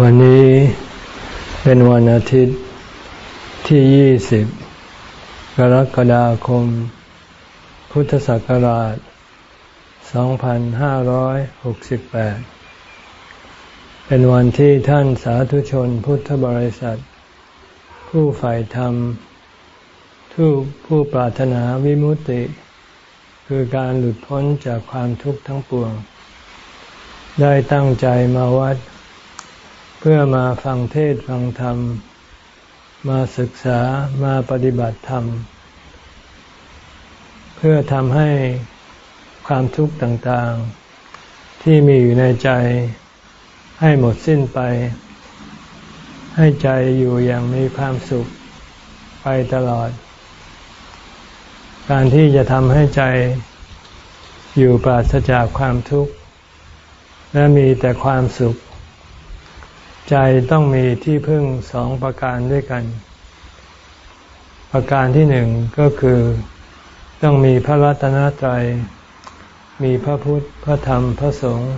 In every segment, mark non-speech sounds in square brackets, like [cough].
วันนี้เป็นวันอาทิตย์ที่ 20 กรกฎาคม พุทธศักราช 2568 เป็นวันที่ท่านสาธุชนพุทธบริษัท ผู้ฝ่ายธรรมผู้ผู้ปรารถนาวิมุตติ คือการหลุดพ้นจากความทุกข์ทั้งปวง ได้ตั้งใจมาวัด เพื่อมาฟังเทศฟังธรรม มาศึกษามาปฏิบัติธรรม เพื่อทำให้ความทุกข์ต่างๆ ที่มีอยู่ในใจให้หมดสิ้นไป ให้ใจอยู่อย่างมีความสุขไปตลอด การที่จะทำให้ใจอยู่ปราศจากความทุกข์ และมีแต่ความสุข ใจต้องมีที่พึ่งสองประการด้วยกัน ประการที่หนึ่งก็คือต้องมีพระรัตนตรัย มีพระพุทธ พระธรรม พระสงฆ์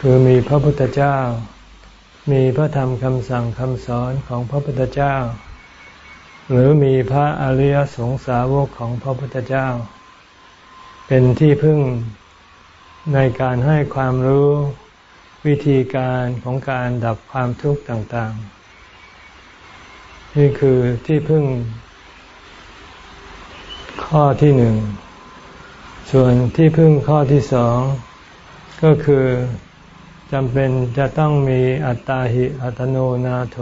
คือมีพระพุทธเจ้า มีพระธรรมคำสั่งคำสอนของพระพุทธเจ้า หรือมีพระอริยสงสาวกของพระพุทธเจ้า เป็นที่พึ่งในการให้ความรู้ วิธีการของการดับความทุกข์ต่างๆ นี่คือที่พึ่ง ข้อที่หนึ่ง ส่วนที่พึ่งข้อที่สอง ก็คือจำเป็นจะต้องมีอัตตาหิอัตโนนาโถ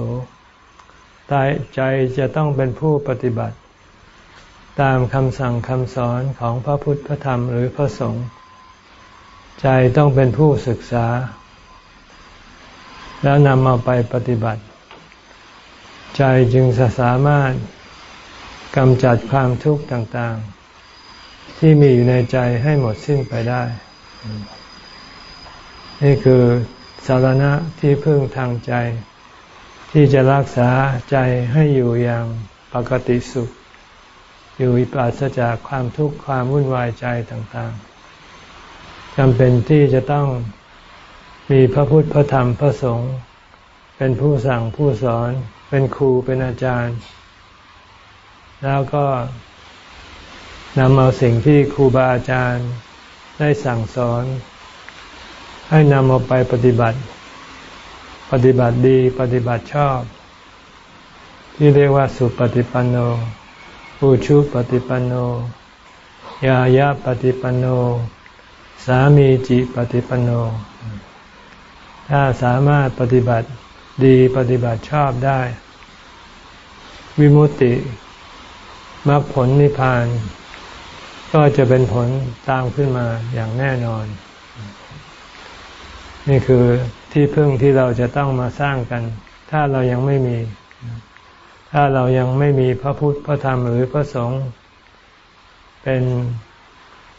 ตายใจจะต้องเป็นผู้ปฏิบัติ ตามคำสั่งคำสอนของพระพุทธพระธรรมหรือพระสงฆ์ใจต้องเป็นผู้ศึกษา แล้วนำเอาไปปฏิบัติ ใจจึงจะสามารถกำจัดความทุกข์ต่างๆ ที่มีอยู่ในใจให้หมดสิ้นไปได้ นี่คือสารณะที่พึ่งทางใจ ที่จะรักษาใจให้อยู่อย่างปกติสุข อยู่ปราศจากความทุกข์ความวุ่นวายใจต่างๆจำเป็นที่จะต้อง มีพระพุทธพระธรรมพระสงฆ์เป็นผู้สั่งผู้สอน เป็นครูเป็นอาจารย์ แล้วก็นำเอาสิ่งที่ครูบาอาจารย์ได้สั่งสอน ให้นำเอาไปปฏิบัติ ปฏิบัติดีปฏิบัติชอบ ที่เรียกว่าสุปฏิปันโนปูชุปฏิปันโน ยายาปฏิปันโน สามีจิปฏิปันโน ถ้าสามารถปฏิบัติดีปฏิบัติชอบได้ วิมุตติมรรคผลนิพพาน ก็จะเป็นผลตามขึ้นมาอย่างแน่นอน นี่คือที่พึ่งที่เราจะต้องมาสร้างกัน ถ้าเรายังไม่มี ถ้าเรายังไม่มีพระพุทธพระธรรมหรือพระสงฆ์เป็น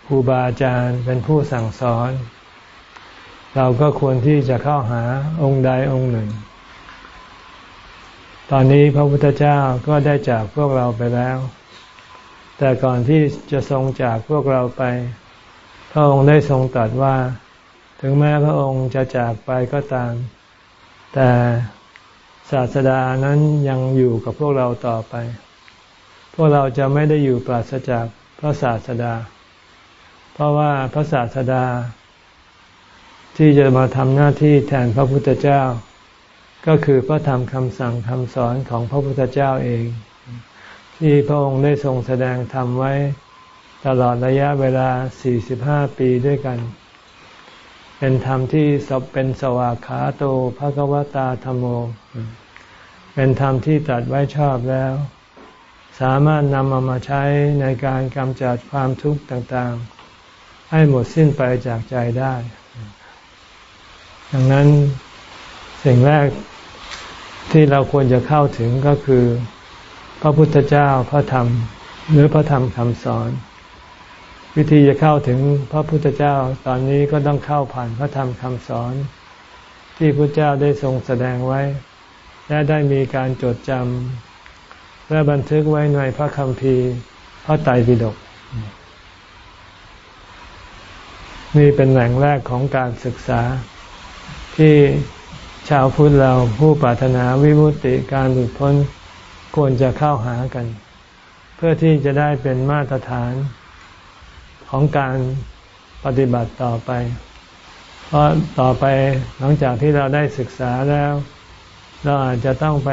ครูบาอาจารย์เป็นผู้สั่งสอน เราก็ควรที่จะเข้าหาองค์ใดองค์หนึ่ง ตอนนี้พระพุทธเจ้าก็ได้จากพวกเราไปแล้ว แต่ก่อนที่จะทรงจากพวกเราไป พระองค์ได้ทรงตรัสว่า ถึงแม้พระองค์จะจากไปก็ตาม แต่ศาสดานั้นยังอยู่กับพวกเราต่อไป พวกเราจะไม่ได้อยู่ปราศจากพระศาสดา เพราะว่าพระศาสดา ที่จะมาทำหน้าที่แทนพระพุทธเจ้า ก็คือพระธรรมคำสั่งคำสอนของพระพุทธเจ้าเอง ที่พระองค์ได้ทรงแสดงธรรมไว้ตลอดระยะเวลา 45 ปีด้วยกัน เป็นธรรมที่สบเป็นสวากขาโตภะกวตาธรรมโม เป็นธรรมที่ตัดไว้ชอบแล้ว สามารถนำมามาใช้ในการกำจัดความทุกข์ต่างๆ ให้หมดสิ้นไปจากใจได้ ดังนั้นสิ่งแรกที่เราควรจะเข้าถึงก็คือ พระพุทธเจ้าพระธรรม หรือพระธรรมคำสอน วิธีจะเข้าถึงพระพุทธเจ้าตอนนี้ก็ต้องเข้าผ่านพระธรรมคำสอน ที่พระเจ้าได้ทรงแสดงไว้ และได้มีการจดจำและบันทึกไว้ในพระคัมภีร์พระไตรปิฎกนี่เป็นแหล่งแรกของการศึกษา ที่ชาวพุทธเราผู้ปรารถนาวิมุตติการหลุดพ้นควรจะเข้าหากัน เพื่อที่จะได้เป็นมาตรฐานของการปฏิบัติต่อไป เพราะต่อไปหลังจากที่เราได้ศึกษาแล้ว เราอาจจะต้องไป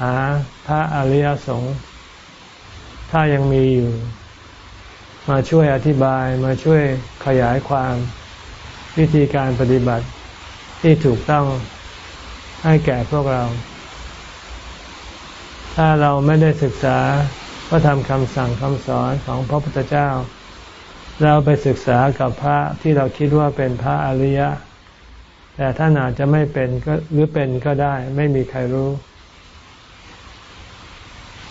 หาพระอริยสงฆ์ถ้ายังมีอยู่ มาช่วยอธิบายมาช่วยขยายความวิธีการปฏิบัติ ที่ถูกต้องให้แก่พวกเรา ถ้าเราไม่ได้ศึกษาพระธรรมคำสั่งคำสอนของพระพุทธเจ้า เราไปศึกษากับพระที่เราคิดว่าเป็นพระอริยะ แต่ท่านอาจจะไม่เป็นก็หรือเป็นก็ได้ ไม่มีใครรู้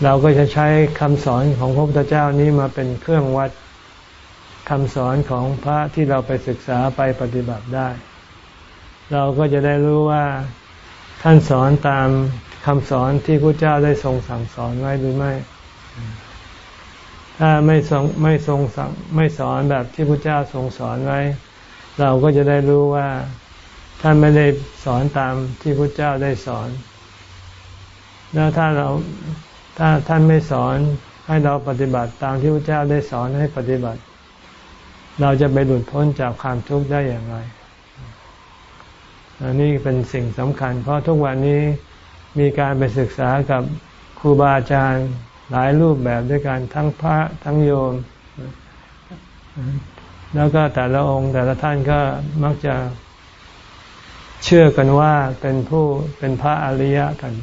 เราก็จะใช้คำสอนของพระพุทธเจ้านี้มาเป็นเครื่องวัดคำสอนของพระที่เราไปศึกษาไปปฏิบัติได้ เราก็จะได้รู้ว่าท่านสอนตามคำสอนที่พระเจ้าได้ทรงสั่งสอนไว้หรือไม่ ถ้าไม่ทรงไม่ทรงสั่งไม่สอนแบบที่พระเจ้าทรงสอนไว้ เราก็จะได้รู้ว่าท่านไม่ได้สอนตามที่พระเจ้าได้สอน แล้วถ้าเราถ้าท่านไม่สอนให้เราปฏิบัติตามที่พระเจ้าได้สอนให้ปฏิบัติ เราจะไปหลุดพ้นจากความทุกข์ได้อย่างไร อันนี้เป็นสิ่งสำคัญ เพราะทุกวันนี้มีการไปศึกษากับครูบาอาจารย์หลายรูปแบบด้วยกันทั้งพระทั้งโยม แล้วก็แต่ละองค์แต่ละท่านก็มักจะเชื่อกันว่าเป็นผู้เป็นพระอริยะกัน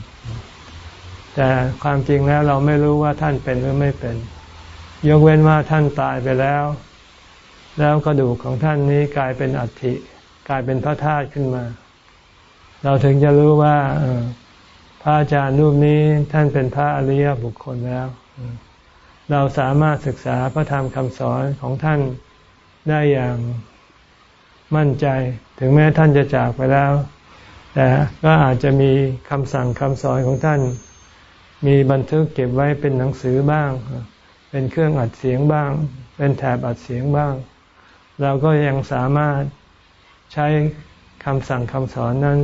แต่ความจริงแล้วเราไม่รู้ว่าท่านเป็นหรือไม่เป็น ยกเว้นว่าท่านตายไปแล้ว แล้วกระดูกของท่านนี้กลายเป็นอัฐิกลายเป็นพระธาตุขึ้นมา เราถึงจะรู้ว่าพระอาจารย์รูปนี้ท่านเป็นพระอริยบุคคลแล้ว เราสามารถศึกษาพระธรรมคำสอนของท่านได้อย่างมั่นใจ ถึงแม้ท่านจะจากไปแล้ว แต่ก็อาจจะมีคำสั่งคำสอนของท่าน มีบันทึกเก็บไว้เป็นหนังสือบ้าง เป็นเครื่องอัดเสียงบ้าง เป็นแถบอัดเสียงบ้าง เราก็ยังสามารถใช้คำสั่งคำสอนนั้น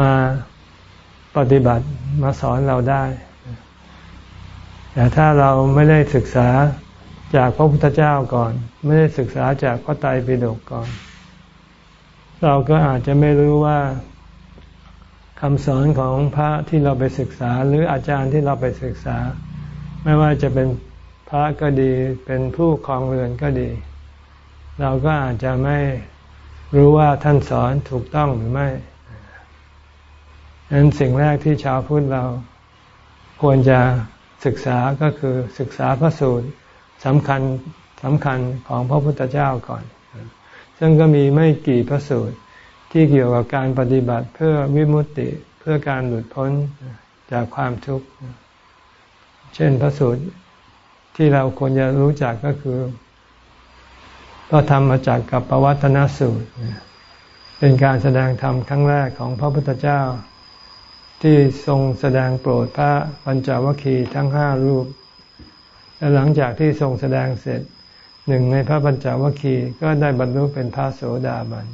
มาปฏิบัติมาสอนเราได้ แต่ถ้าเราไม่ได้ศึกษาจากพระพุทธเจ้าก่อน ไม่ได้ศึกษาจากพระไตรปิฎกก่อน เราก็อาจจะไม่รู้ว่าคำสอนของพระที่เราไปศึกษา หรืออาจารย์ที่เราไปศึกษา ไม่ว่าจะเป็นพระก็ดีเป็นผู้ครองเรือนก็ดี เราก็อาจจะไม่รู้ว่าท่านสอนถูกต้องหรือไม่ นั้นสิ่งแรกที่ชาวพุทธเราควรจะศึกษาก็คือศึกษาพระสูตรสำคัญสำคัญของพระพุทธเจ้าก่อน ซึ่งก็มีไม่กี่พระสูตรที่เกี่ยวกับการปฏิบัติเพื่อวิมุตติเพื่อการหลุดพ้นจากความทุกข์ เช่นพระสูตรที่เราควรจะรู้จักก็คือพระธรรมจากกับปวัตนสูตร เป็นการแสดงธรรมครั้งแรกของพระพุทธเจ้า ที่ทรงแสดงโปรดพระปัญจวัคคีย์ทั้งห้ารูป และหลังจากที่ทรงแสดงเสร็จหนึ่งในพระปัญจวัคคีย์ก็ได้บรรลุเป็นพระโสดาบัน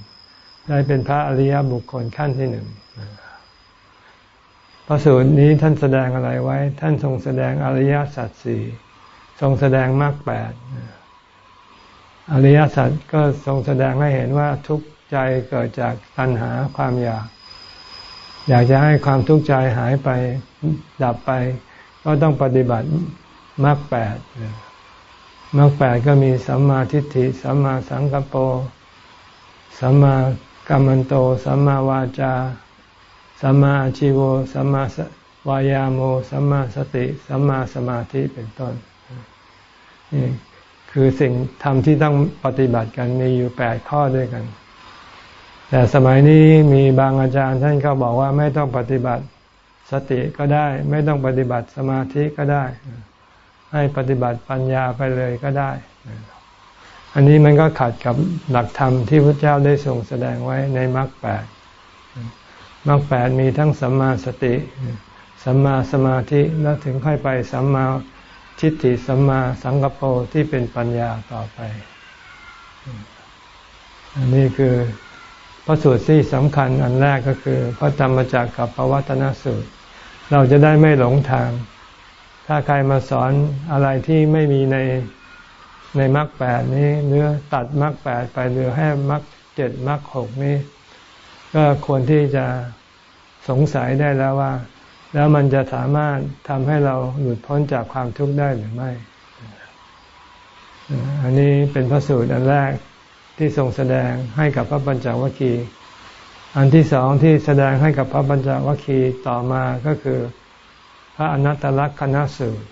ได้เป็นพระอริยบุคคลขั้นที่หนึ่งพระสูตรนี้ท่านแสดงอะไรไว้ ท่านทรงแสดงอริยสัจสี่ทรงแสดงมรรคแปดอริยสัจก็ทรงแสดงให้เห็นว่าทุกข์ใจเกิดจากตัณหาความอยาก อยากจะให้ความทุกข์ใจหายไปดับไป ก็ต้องปฏิบัติมรรคแปดมรรคแปดก็มีสัมมาทิฏฐิสัมมาสังกัปโปสัมมากัมมันโตสัมมาวาจาสัมมาอาชิโวสัมมาวายาโมสัมมาสติสัมมาสมาธิเป็นต้นนี่คือสิ่งทำที่ต้องปฏิบัติกันมีอยู่แปดข้อด้วยกัน แต่สมัยนี้มีบางอาจารย์ท่านก็บอกว่าไม่ต้องปฏิบัติสติก็ได้ ไม่ต้องปฏิบัติสมาธิก็ได้ ให้ปฏิบัติปัญญาไปเลยก็ได้ อันนี้มันก็ขัดกับหลักธรรมที่พระเจ้าได้ทรงแสดงไว้ในมรรคแปดมรรคแปดมีทั้งสัมมาสติสัมมาสมาธิแล้วถึงค่อยไปสัมมาทิฏฐิสัมมาสังกปรที่เป็นปัญญาต่อไป อันนี้คือ พระสูตรที่สำคัญอันแรกก็คือ พระธรรมจักรกับพระวัตนสูตร เราจะได้ไม่หลงทาง ถ้าใครมาสอนอะไรที่ไม่มีในในมรรคแปดนี้เนื้อตัดมรรคแปดไปเหลือแค่มรรคเจ็ดมรรคหกนี้ ก็ควรที่จะสงสัยได้แล้วว่า แล้วมันจะสามารถทำให้เราหลุดพ้นจากความทุกข์ได้หรือไม่ อันนี้เป็นพระสูตรอันแรก ที่ทรงแสดงให้กับพระปัญจวัคคีย์อันที่สองที่แสดงให้กับพระปัญจวัคคีย์ต่อมาก็คือ พระอนัตตลักษณสูตร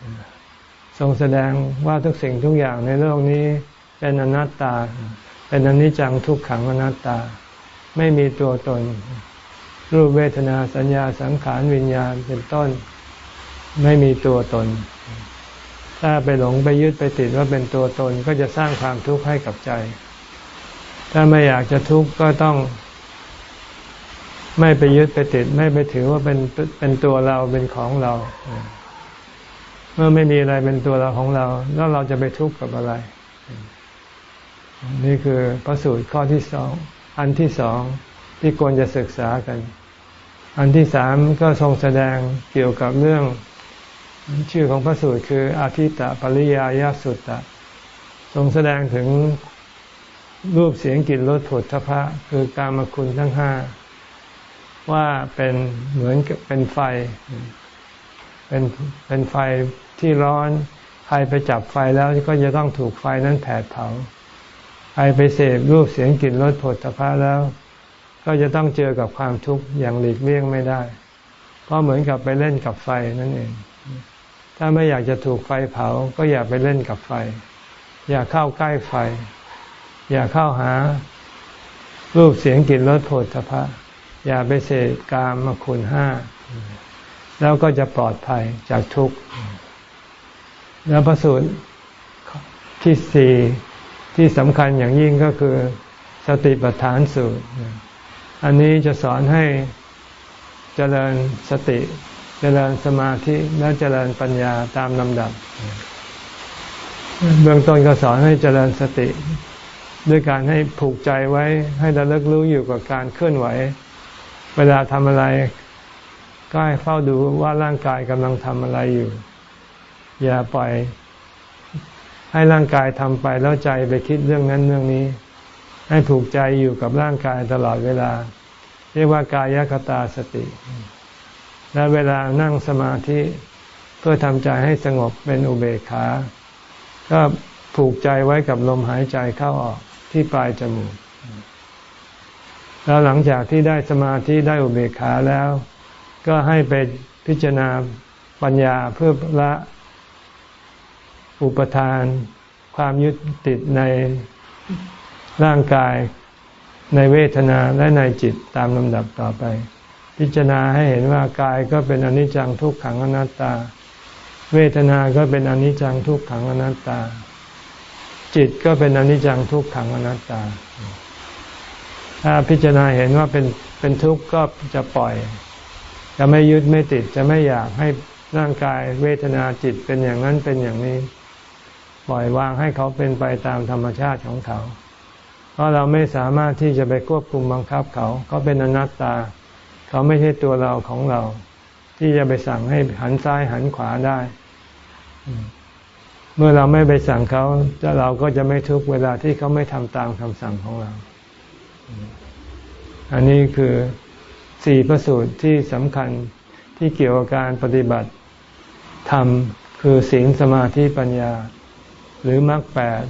ทรงแสดงว่าทุกสิ่งทุกอย่างในโลกนี้เป็นอนัตตา เป็นอนิจจังทุกขังอนัตตา ไม่มีตัวตน รูปเวทนาสัญญาสังขารวิญญาณเป็นต้น ไม่มีตัวตน ถ้าไปหลงไปยึดไปติดว่าเป็นตัวตนก็จะสร้างความทุกข์ให้กับใจ ถ้าไม่อยากจะทุกข์ก็ต้อง ไม่ไปยึดไปติด ไม่ไปถือว่าเป็นเป็นตัวเราเป็นของเรา เมื่อไม่มีอะไรเป็นตัวเราของเรา แล้วเราจะไปทุกข์กับอะไร นี่คือพระสูตรข้อที่สอง อันที่สองที่ควรจะศึกษากัน อันที่สามก็ทรงแสดงเกี่ยวกับเรื่องชื่อของพระสูตรคืออาทิตะปริยายาสุตตะ ทรงแสดงถึง รูปเสียงกลิ่นรสผลทพะ คือการมคุณทั้งห้าว่าเป็นเหมือนเป็นไฟ เป็นเป็นไฟที่ร้อนใครไปจับไฟแล้วก็จะต้องถูกไฟนั้นแผดเผาใครไปเสพรูปเสียงกลิ่นรสผลตภะแล้ว ก็จะต้องเจอกับความทุกข์อย่างหลีกเลี่ยงไม่ได้ เพราะเหมือนกับไปเล่นกับไฟนั่นเอง ถ้าไม่อยากจะถูกไฟเผา ก็อย่าไปเล่นกับไฟ อย่าเข้าใกล้ไฟ อย่าเข้าหารูปเสียงกลิ่นรสโผลตภะอย่าไปเสพกามมาคุณห้า แล้วก็จะปลอดภัยจากทุกข์ แล้วพระสูตรที่สี่ที่สำคัญอย่างยิ่งก็คือ สติปัฏฐานสูตร อันนี้จะสอนให้เจริญสติ เจริญสมาธิ และเจริญปัญญาตามลำดับ เบื้องต้นก็สอนให้เจริญสติ ด้วยการให้ผูกใจไว้ให้ระลึกรู้อยู่กับการเคลื่อนไหว เวลาทำอะไร ก็ให้เฝ้าดูว่าร่างกายกำลังทำอะไรอยู่ อย่าปล่อย ให้ร่างกายทำไปแล้วใจไปคิดเรื่องนั้นเรื่องนี้ ให้ผูกใจอยู่กับร่างกายตลอดเวลา เรียกว่ากายคตาสติ และเวลานั่งสมาธิเพื่อทำใจให้สงบเป็นอุเบกขา ก็ผูกใจไว้กับลมหายใจเข้าออก ที่ปลายจมูก แล้วหลังจากที่ได้สมาธิได้อุเบกขาแล้ว ก็ให้ไปพิจารณาปัญญาเพื่อละอุปทาน ความยึดติดในร่างกายในเวทนาและในจิตตามลำดับต่อไป พิจารณาให้เห็นว่ากายก็เป็นอนิจจังทุกขังอนัตตา เวทนาก็เป็นอนิจจังทุกขังอนัตตา จิตก็เป็นอนิจจังทุกขังอนัตตา ถ้าพิจารณาเห็นว่าเป็นเป็นทุกข์ก็จะปล่อย จะไม่ยึดไม่ติดจะไม่อยากให้ร่างกายเวทนาจิตเป็นอย่างนั้นเป็นอย่างนี้ ปล่อยวางให้เขาเป็นไปตามธรรมชาติของเขา เพราะเราไม่สามารถที่จะไปควบคุมบังคับเขาเขาเป็นอนัตตา เขาไม่ใช่ตัวเราของเรา ที่จะไปสั่งให้หันซ้ายหันขวาได้ เมื่อเราไม่ไปสั่งเขาเราก็จะไม่ทุกเวลาที่เขาไม่ทำตามคำสั่งของเรา อันนี้คือสี่ประสูตรที่สำคัญที่เกี่ยวกับการปฏิบัติธรรมคือศีลสมาธิปัญญา หรือมรรคแปด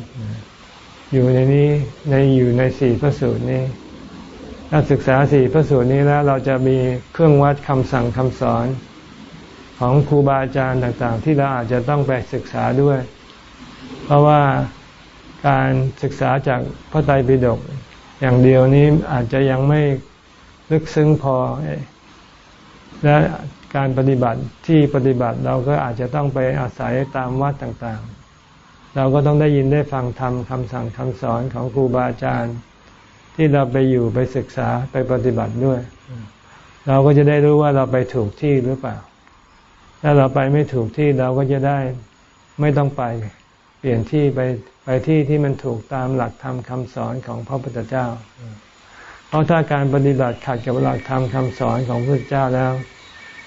อยู่ในนี้ในอยู่ในสี่พระสูตรนี้ถ้าศึกษาสี่พระสูตรนี้แล้วเราจะมีเครื่องวัดคำสั่งคำสอน ของครูบาอาจารย์ต่างๆ ที่เราอาจจะต้องไปศึกษาด้วย เพราะว่าการศึกษาจากพระไตรปิฎกอย่างเดียวนี้อาจจะยังไม่ลึกซึ้งพอ และการปฏิบัติที่ปฏิบัติเราก็อาจจะต้องไปอาศัยตามวัดต่างๆ เราก็ต้องได้ยินได้ฟังธรรมคำสั่งคำสอนของครูบาอาจารย์ ที่เราไปอยู่ไปศึกษาไปปฏิบัติด้วย เราก็จะได้รู้ว่าเราไปถูกที่หรือเปล่า ถ้าเราไปไม่ถูกที่เราก็จะได้ไม่ต้องไป เปลี่ยนที่ไปไปที่ที่มันถูกตามหลักธรรมคาสอนของพระพุทธเจ้า เพราะถ้าการปฏิบัติขัดกับหลักธรรมคำสอนของพระพุทธเจ้าแล้ว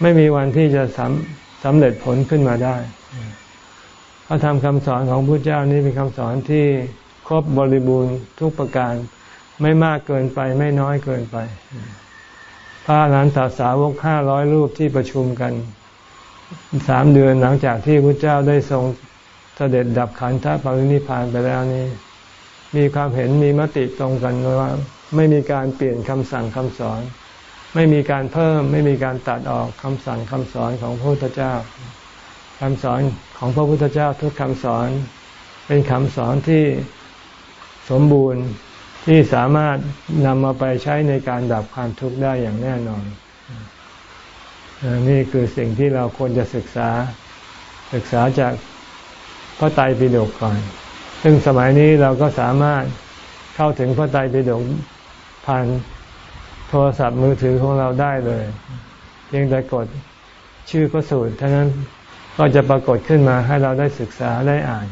ไม่มีวันที่จะสำสำเร็จผลขึ้นมาได้พระธรรมคำสอนของพระเจ้านี้เป็นคำสอนที่ครบบริบูรณ์ทุกประการ ไม่มากเกินไปไม่น้อยเกินไป พระอรหันตสาวกห้าร้อยรูปที่ประชุมกัน สามเดือนหลังจากที่พระเจ้าได้ทรงเสด็จดับขันธปรินิพานไปแล้วนี้มีความเห็นมีมติตรงกันว่า ไม่มีการเปลี่ยนคำสั่งคำสอน ไม่มีการเพิ่ม ไม่มีการตัดออกคำสั่งคำสอนของพระพุทธเจ้าคำสอนของพระพุทธเจ้าทุกคำสอน เป็นคำสอนที่สมบูรณ์ที่สามารถนำมาไปใช้ในการดับความทุกข์ได้อย่างแน่นอน นี่คือสิ่งที่เราควรจะศึกษาศึกษาจากพระไตรปิฎกก่อน ซึ่งสมัยนี้เราก็สามารถเข้าถึงพระไตรปิฎกผ่านโทรศัพท์มือถือของเราได้เลย เพียงแต่กดชื่อพระสูตรเท่านั้นก็จะปรากฏขึ้นมาให้เราได้ศึกษาได้อ่าน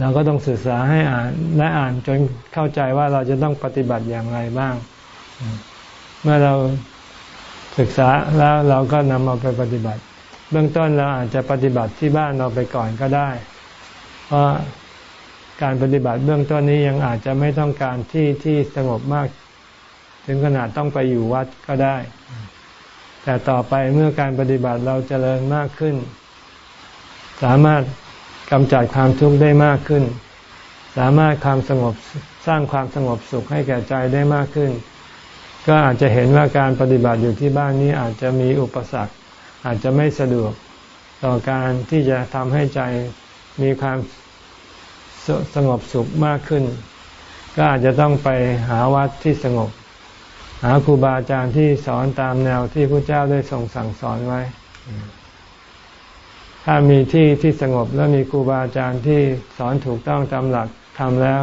เราก็ต้องศึกษาให้อ่านและอ่านจนเข้าใจว่าเราจะต้องปฏิบัติอย่างไรบ้าง เมื่อเรา ศึกษาแล้วเราก็นำเอาไปปฏิบัติ เบื้องต้นเราอาจจะปฏิบัติที่บ้านเราไปก่อนก็ได้ เพราะการปฏิบัติเบื้องต้นนี้ยังอาจจะไม่ต้องการที่ที่สงบมาก ถึงขนาดต้องไปอยู่วัดก็ได้ แต่ต่อไปเมื่อการปฏิบัติเราจเจริญมากขึ้น สามารถกำจัดความทุกข์ได้มากขึ้น สามารถความสงบสร้างความสงบสุขให้แก่ใจได้มากขึ้น ก็อาจจะเห็นว่าการปฏิบัติอยู่ที่บ้านนี้อาจจะมีอุปสรรค อาจจะไม่สะดวกต่อการที่จะทำให้ใจมีความสสงบสุขมากขึ้น ก็อาจจะต้องไปหาวัดที่สงบ หาครูบาอาจารย์ที่สอนตามแนวที่พระเจ้าได้ทรงสั่งสอนไว้ ถ้ามีที่ที่สงบแล้วมีครูบาอาจารย์ที่สอนถูกต้องตามหลักทำแล้ว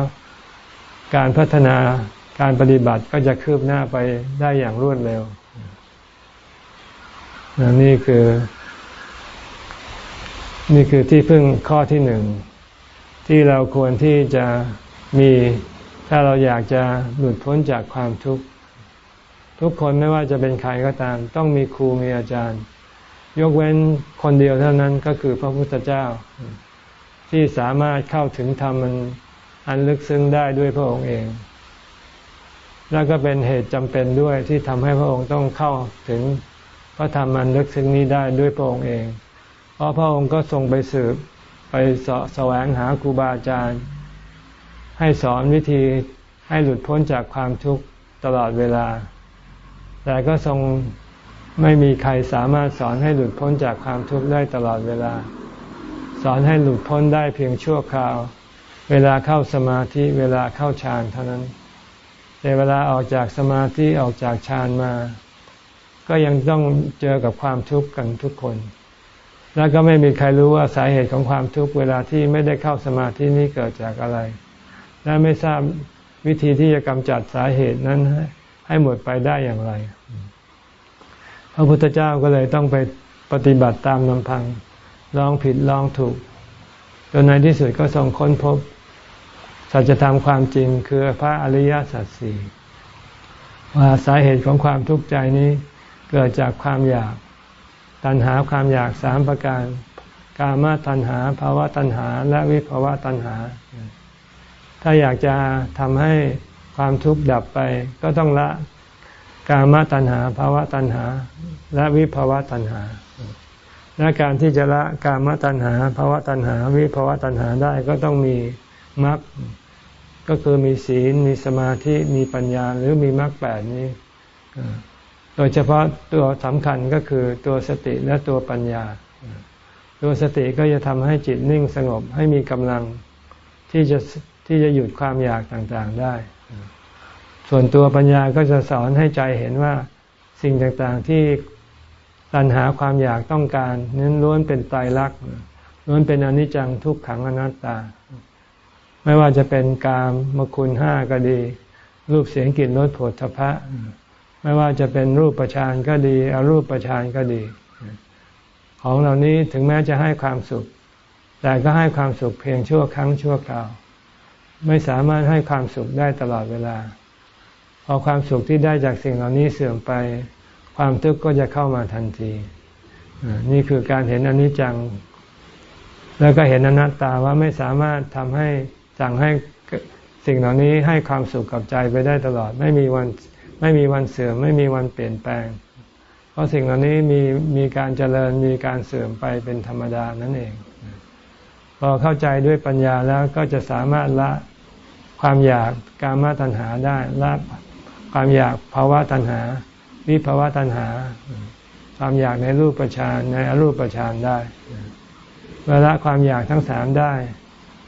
การพัฒนา การปฏิบัติก็จะคืบหน้าไปได้อย่างรวดเร็ว นี่คือ นี่คือที่พึ่งข้อที่หนึ่ง ที่เราควรที่จะมีถ้าเราอยากจะหลุดพ้นจากความทุกข์ ทุกคนไม่ว่าจะเป็นใครก็ตาม ต้องมีครูมีอาจารย์ ยกเว้นคนเดียวเท่านั้นก็คือพระพุทธเจ้า ที่สามารถเข้าถึงธรรมมันอันลึกซึ้งได้ด้วยพระองค์เอง แล้วก็เป็นเหตุจำเป็นด้วยที่ทำให้พระองค์ต้องเข้าถึงพระธรรมันลึกซึ้งนี้ได้ด้วยพระองค์เอง เพราะพระองค์ก็ทรงไปสืบไปสแสวงหาครูบาอาจารย์ ให้สอนวิธีให้หลุดพ้นจากความทุกข์ตลอดเวลา แต่ก็ทรงไม่มีใครสามารถสอนให้หลุดพ้นจากความทุกข์ได้ตลอดเวลา สอนให้หลุดพ้นได้เพียงชั่วคราว เวลาเข้าสมาธิเวลาเข้าฌานเท่านั้น แต่เวลาออกจากสมาธิออกจากฌานมา ก็ยังต้องเจอกับความทุกข์กันทุกคน แล้วก็ไม่มีใครรู้ว่าสาเหตุของความทุกข์เวลาที่ไม่ได้เข้าสมาธินี้เกิดจากอะไร และไม่ทราบวิธีที่จะกำจัดสาเหตุนั้นให้หมดไปได้อย่างไร พระพุทธเจ้าก็เลยต้องไปปฏิบัติตามลำพังลองผิดลองถูกจนในที่สุดก็ทรงค้นพบ สัจธรรมความจริงคือพระอริยสัจสี่ว่าสาเหตุของความทุกข์ใจนี้ เกิดจากความอยาก ตัณหาความอยากสามประการ กามาตัณหาภาวะตัณหา และวิภาวะตัณหา ถ้าอยากจะทำให้ความทุกข์ดับไป ก็ต้องละกามาตัณหาภาวะตัณหา และวิภาวะตัณหาและการที่จะละกามตัณหาภาวะตัณหา วิภาวะตัณหาได้ก็ต้องมีมรรค ก็คือมีศีลมีสมาธิมีปัญญาหรือมีมรรคแปดนี้โดยเฉพาะตัวสำคัญก็คือตัวสติและตัวปัญญา ตัวสติก็จะทำให้จิตนิ่งสงบให้มีกำลังที่จะที่จะหยุดความอยากต่างๆได้ ส่วนตัวปัญญาก็จะสอนให้ใจเห็นว่าสิ่งต่างๆที่ตัณหาความอยากต้องการนั้นล้วนเป็นตายรักล้วนเป็นอนิจจังทุกขังอนัตตา ไม่ว่าจะเป็นกามมคุณห้าก็ดี รูปเสียงกลิ่นรสผลทพะ ไม่ว่าจะเป็นรูปประชานก็ดีอารูปประชานก็ดี ของเหล่านี้ถึงแม้จะให้ความสุข แต่ก็ให้ความสุขเพียงชั่วครั้งชั่วคราว ไม่สามารถให้ความสุขได้ตลอดเวลา พอความสุขที่ได้จากสิ่งเหล่านี้เสื่อมไป ความทุกข์ก็จะเข้ามาทันที นี่คือการเห็นอนิจจัง แล้วก็เห็นอนัตตาว่าไม่สามารถทำให้ สั่งให้สิ่งเหล่านี้ให้ความสุขกับใจไปได้ตลอด ไม่มีวันไม่มีวันเสื่อม ไม่มีวันเปลี่ยนแปลง เพราะสิ่งเหล่านี้มีมีการเจริญมีการเสื่อมไปเป็นธรรมดานั่นเอง พอเข้าใจด้วยปัญญาแล้วก็จะสามารถละความอยากกามาตัณหาได้ละความอยากภาวะตัณหา วิภาวะตัณหา ความอยากในรูปประชานในอรูปประชานได้เวลาความอยากทั้งสามได้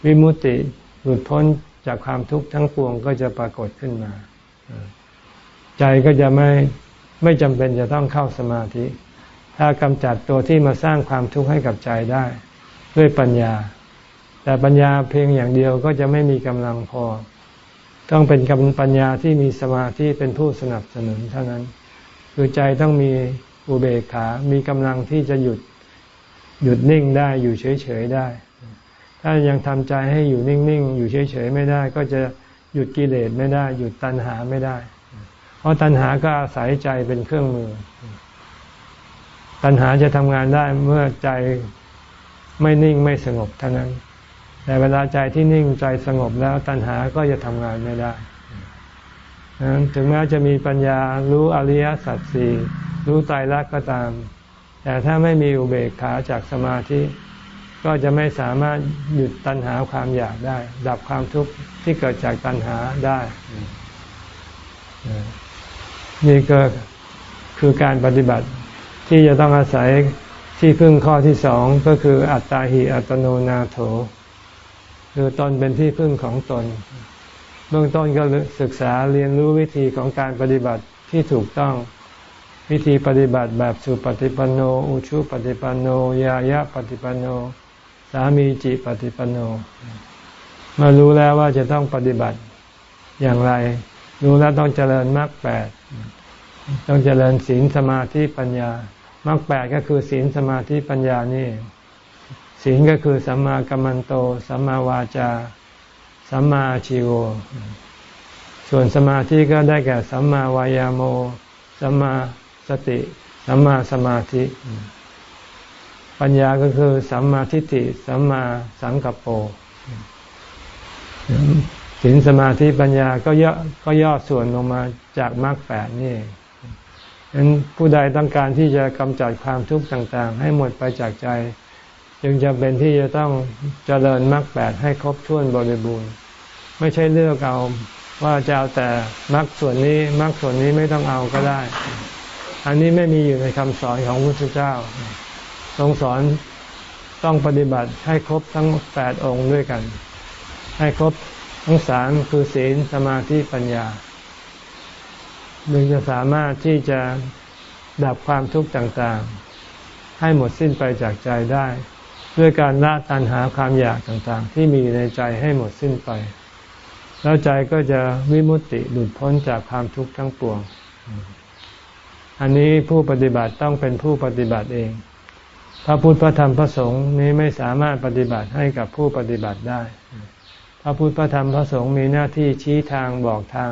วิมุตติ หลุดพ้นจากความทุกข์ทั้งปวงก็จะปรากฏขึ้นมา ใจก็จะไม่ไม่จำเป็นจะต้องเข้าสมาธิ ถ้ากำจัดตัวที่มาสร้างความทุกข์ให้กับใจได้ ด้วยปัญญา แต่ปัญญาเพียงอย่างเดียวก็จะไม่มีกำลังพอ ต้องเป็นกำปัญญาที่มีสมาธิเป็นผู้สนับสนุนเท่านั้น คือใจต้องมีอุเบกขา มีกำลังที่จะหยุดหยุดนิ่งได้อยู่เฉยๆได้ ถ้ายังทำใจให้อยู่นิ่งๆ อยู่เฉยๆไม่ได้ ก็จะหยุดกิเลสไม่ได้ หยุดตัณหาไม่ได้ เพราะตัณหาก็อาศัยใจเป็นเครื่องมือ ตัณหาจะทำงานได้เมื่อใจไม่นิ่งไม่สงบเท่านั้น แต่เวลาใจที่นิ่งใจสงบแล้วตัณหาก็จะทำงานไม่ได้ถึงแม้จะมีปัญญารู้อริยสัจสี่รู้ตายรักก็ตาม แต่ถ้าไม่มีอุเบกขาจากสมาธิ ก็จะไม่สามารถหยุดตัณหาความอยากได้ ดับความทุกข์ที่เกิดจากตัณหาได้ นี่ก็คือการปฏิบัติที่จะต้องอาศัยที่พึ่งข้อที่สองก็คืออัตตาหิอัตโนนาโถ คือตนเป็นที่พึ่งของตน เบื้องต้นก็ศึกษาเรียนรู้วิธีของการปฏิบัติที่ถูกต้องวิธีปฏิบัติแบบสุปฏิปันโน อุชุปฏิปันโน ยายะปฏิปันโน สามีจิปฏิปันโนมารู้แล้วว่าจะต้องปฏิบัติอย่างไร รู้แล้วต้องเจริญมรรคแปดต้องเจริญศีลสมาธิปัญญามรรคแปดก็คือศีลสมาธิปัญญานี่ศีลก็คือสัมมากัมมันโต สัมมาวาจา สัมมาชีโว ส่วนสมาธิก็ได้แก่สัมมาวายาโม สัมมาสติ สัมมาสมาธิ ปัญญาก็คือสัมมาทิฏฐิสัมมาสังกัปโปสินสมาธิปัญญาก็ย่อก็ย่อส่วนลงมาจากมรรคแปดนี่ฉะนั้นผู้ใดต้องการที่จะกำจัดความทุกข์ต่างๆ ให้หมดไปจากใจ จึงจำเป็นที่จะต้องเจริญมรรคแปดให้ครบถ้วนบริบูรณ์ ไม่ใช่เลือกเอาว่าจะเอาแต่มรรคส่วนนี้มรรคส่วนนี้ไม่ต้องเอาก็ได้ อันนี้ไม่มีอยู่ในคำสอนของพระพุทธเจ้า ทรงสอนต้องปฏิบัติให้ครบทั้งแปดองค์ด้วยกัน ให้ครบทั้งสามคือศีลสมาธิปัญญาจึงจะสามารถที่จะดับความทุกข์ต่างๆ ให้หมดสิ้นไปจากใจได้ ด้วยการละตัณหาความอยากต่างๆ ที่มีในใจให้หมดสิ้นไป แล้วใจก็จะวิมุตติหลุดพ้นจากความทุกข์ทั้งปวง อันนี้ผู้ปฏิบัติต้องเป็นผู้ปฏิบัติเอง พระพุทธพระธรรมพระสงฆ์นี้ไม่สามารถปฏิบัติให้กับผู้ปฏิบัติได้ พระพุทธพระธรรมพระสงฆ์มีหน้าที่ชี้ทางบอกทาง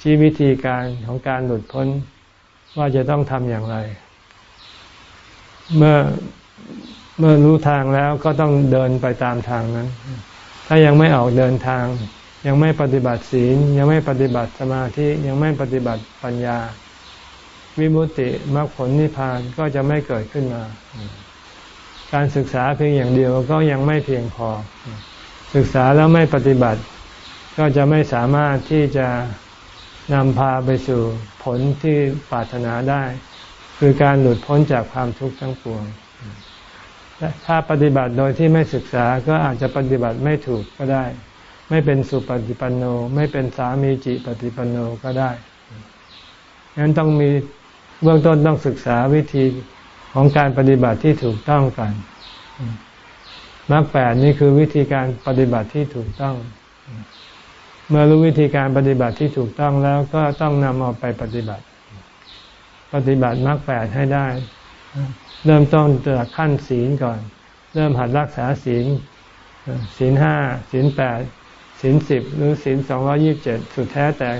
ชี้วิธีการของการหลุดพ้นว่าจะต้องทำอย่างไร เมื่อเมื่อรู้ทางแล้วก็ต้องเดินไปตามทางนั้น ถ้ายังไม่ออกเดินทาง ยังไม่ปฏิบัติศีล ยังไม่ปฏิบัติสมาธิยังไม่ปฏิบัติปัญญา วิมุตติมรรคผลนิพพานก็จะไม่เกิดขึ้นมา การศึกษาเพียงอย่างเดียวก็ยังไม่เพียงพอ ศึกษาแล้วไม่ปฏิบัติ ก็จะไม่สามารถที่จะนำพาไปสู่ผลที่ปรารถนาได้ คือการหลุดพ้นจากความทุกข์ทั้งปวงถ้าปฏิบัติโดยที่ไม่ศึกษาก็อาจจะปฏิบัติไม่ถูกก็ได้ ไม่เป็นสุปฏิปันโน ไม่เป็นสามีจิปฏิปันโนก็ได้ฉะนั้นต้องมีเบื้องต้นต้องศึกษาวิธี ของการปฏิบัติที่ถูกต้องกันมรรคแปดนี่คือวิธีการปฏิบัติที่ถูกต้อง เมื่อรู้วิธีการปฏิบัติที่ถูกต้องแล้วก็ต้องนำเอาไปปฏิบัติ ปฏิบัติมรรคแปดให้ได้ เริ่มต้นจากขั้นศีลก่อน เริ่มหัดรักษาศีลศีลห้าศีลแปดศีลสิบหรือศีลสองร้อยี่บเจ็ดสุดแท้แต่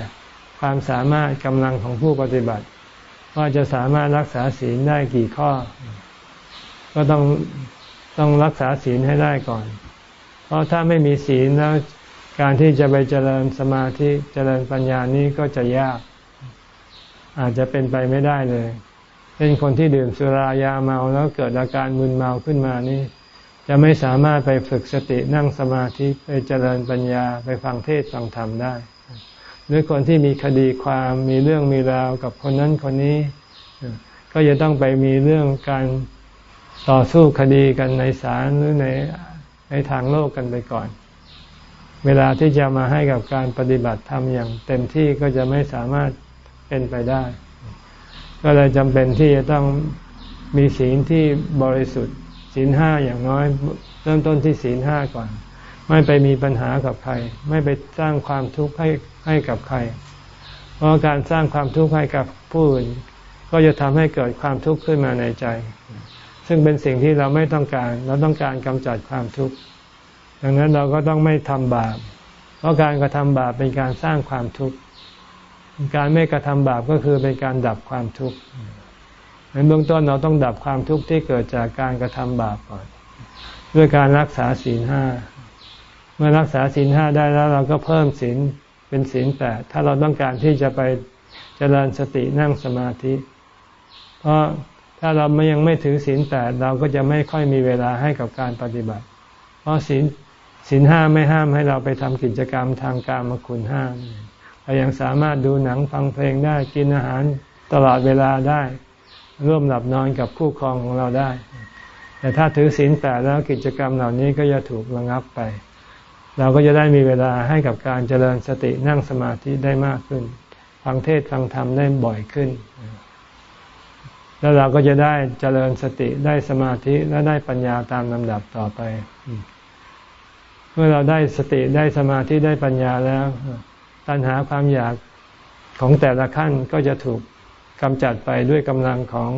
ความสามารถกำลังของผู้ปฏิบัติ ว่าจะสามารถรักษาศีลได้กี่ข้อ ก็ต้องต้องรักษาศีลให้ได้ก่อน เพราะถ้าไม่มีศีลแล้วการที่จะไปเจริญสมาธิเจริญปัญญานี้ก็จะยาก อาจจะเป็นไปไม่ได้เลยเป็นคนที่ดื่มสุรายาเมาแล้วเกิดอาการมึนเมาขึ้นมานี่ จะไม่สามารถไปฝึกสตินั่งสมาธิไปเจริญปัญญาไปฟังเทศฟังธรรมได้ รือคนที่มีคดีความมีเรื่องมีราวกับคนนั้นคนนี้ ก็จะต้องไปมีเรื่องการต่อสู้คดีกันในศาลหรือในในทางโลกกันไปก่อน เวลาที่จะมาให้กับการปฏิบัติธรรมอย่างเต็มที่ก็จะไม่สามารถเป็นไปได้ ก็เลยจำเป็นที่จะต้องมีศีลที่บริสุทธิ์ศีลห้าอย่างน้อยเริ่มต้นที่ศีลห้าก่อน ไม่ไปมีปัญหากับใคร ไม่ไปสร้างความทุกข์ให้ ให้กับใคร เพราะการสร้างความทุกข์ให้กับผู้อื่น ก็จะทำให้เกิดความทุกข์ขึ้นมาในใจ ซึ่งเป็นสิ่งที่เราไม่ต้องการ เราต้องการกำจัดความทุกข์ ดังนั้นเราก็ต้องไม่ทำบาป เพราะการกระทำบาปเป็นการสร้างความทุกข์ การไม่กระทำบาปก็คือเป็นการดับความทุกข์ในเบื้องต้นเราต้องดับความทุกข์ที่เกิดจากการกระทำบาปก่อน ด้วยการรักษาศีลห้าเมื่อรักษาศีลห้าได้แล้วเราก็เพิ่มศีล เป็นศีลแปดถ้าเราต้องการที่จะไปเจริญสตินั่งสมาธิ เพราะถ้าเราไม่ยังไม่ถือศีลแปดเราก็จะไม่ค่อยมีเวลาให้กับการปฏิบัติ เพราะศีลศีลห้าไม่ห้ามให้เราไปทำกิจกรรมทางการมคุณห้ามเรายังสามารถดูหนังฟังเพลงได้กินอาหารตลอดเวลาได้ ร่วมหลับนอนกับคู่ครองของเราได้ แต่ถ้าถือศีลแปดแล้วกิจกรรมเหล่านี้ก็จะถูกระงับไป เราก็จะได้มีเวลาให้กับการเจริญสตินั่งสมาธิได้มากขึ้น ฟังเทศฟังธรรมได้บ่อยขึ้น แล้วเราก็จะได้เจริญสติได้สมาธิและได้ปัญญาตามลำดับต่อไป เมื่อเราได้สติได้สมาธิได้ปัญญาแล้ว ตัณหาความอยากของแต่ละขั้นก็จะถูกกำจัดไปด้วยกำลังของ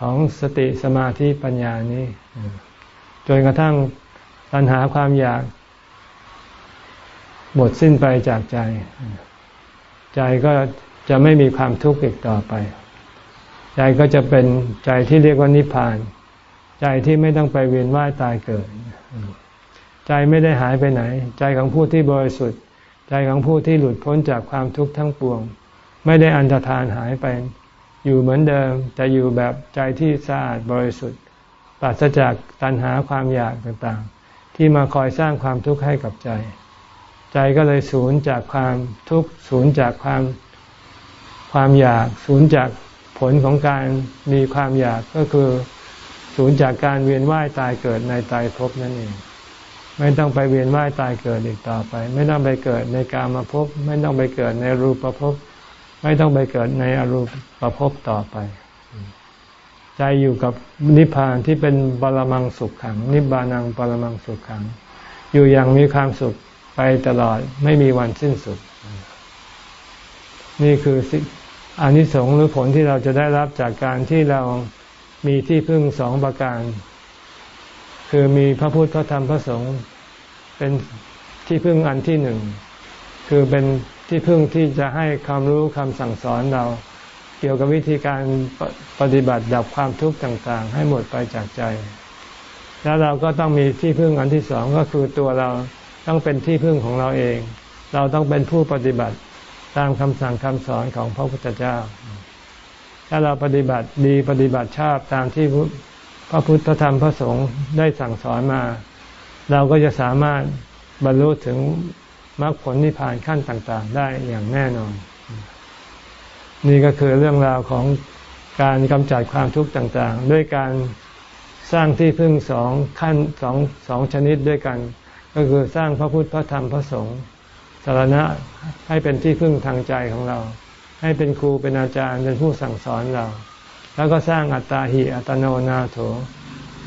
ของสติสมาธิปัญญานี้ จนกระทั่ง ปัญหาความอยาก หมดสิ้นไปจากใจ ใจก็จะไม่มีความทุกข์อีกต่อไป ใจก็จะเป็นใจที่เรียกว่านิพพาน ใจที่ไม่ต้องไปเวียนว่ายตายเกิด ใจไม่ได้หายไปไหน ใจของผู้ที่บริสุทธิ์ ใจของผู้ที่หลุดพ้นจากความทุกข์ทั้งปวง ไม่ได้อันตรธานหายไป อยู่เหมือนเดิมแต่อยู่แบบใจที่สะอาดบริสุทธิ์ปราศจากตัณหาความอยากต่าง ที่มาคอยสร้างความทุกข์ให้กับใจ ใจก็เลยสูญจากความทุกข์สูญจากความความอยากสูญจากผลของการมีความอยากก็คือสูญจากการเวียนว่ายตายเกิดในตายภพนั่นเองไม่ต้องไปเวียนว่ายตายเกิดอีกต่อไป ไม่ต้องไปเกิดในกามาภพไม่ต้องไปเกิดในรูปภพไม่ต้องไปเกิดในอรูปภพต่อไป ใจอยู่กับนิพพานที่เป็นบรมังสุขขัง นิบานังบรมังสุขขัง อยู่อย่างมีความสุขไปตลอดไม่มีวันสิ้นสุด นี่คืออานิสงส์หรือผลที่เราจะได้รับจากการที่เรามีที่พึ่งสองประการ คือมีพระพุทธพระธรรมพระสงฆ์เป็นที่พึ่งอันที่หนึ่ง คือเป็นที่พึ่งที่จะให้ความรู้คำสั่งสอนเรา กี่ยวกับวิธีการปฏิบัติดับความทุกข์ต่างๆ ให้หมดไปจากใจ แล้วเราก็ต้องมีที่พึ่งอันที่สองก็คือตัวเราต้องเป็นที่พึ่งของเราเอง เราต้องเป็นผู้ปฏิบัติตามคำสั่งคำสอนของพระพุทธเจ้า ถ้าเราปฏิบัติดีปฏิบัติชอบตามที่พระพุทธธรรมพระสงฆ์ได้สั่งสอนมา เราก็จะสามารถบรรลุถึงมรรคผลนิพพานขั้นต่าง ๆ ได้อย่างแน่นอน นี่ก็คือเรื่องราวของการกำจัดความทุกข์ต่างๆ ด้วยการสร้างที่พึ่งสองขั้นสองสองชนิดด้วยกัน ก็คือสร้างพระพุทธพระธรรมพระสงฆ์สารณะให้เป็นที่พึ่งทางใจของเรา ให้เป็นครูเป็นอาจารย์เป็นผู้สั่งสอนเรา แล้วก็สร้างอัตตาหิอัตโนนาโถ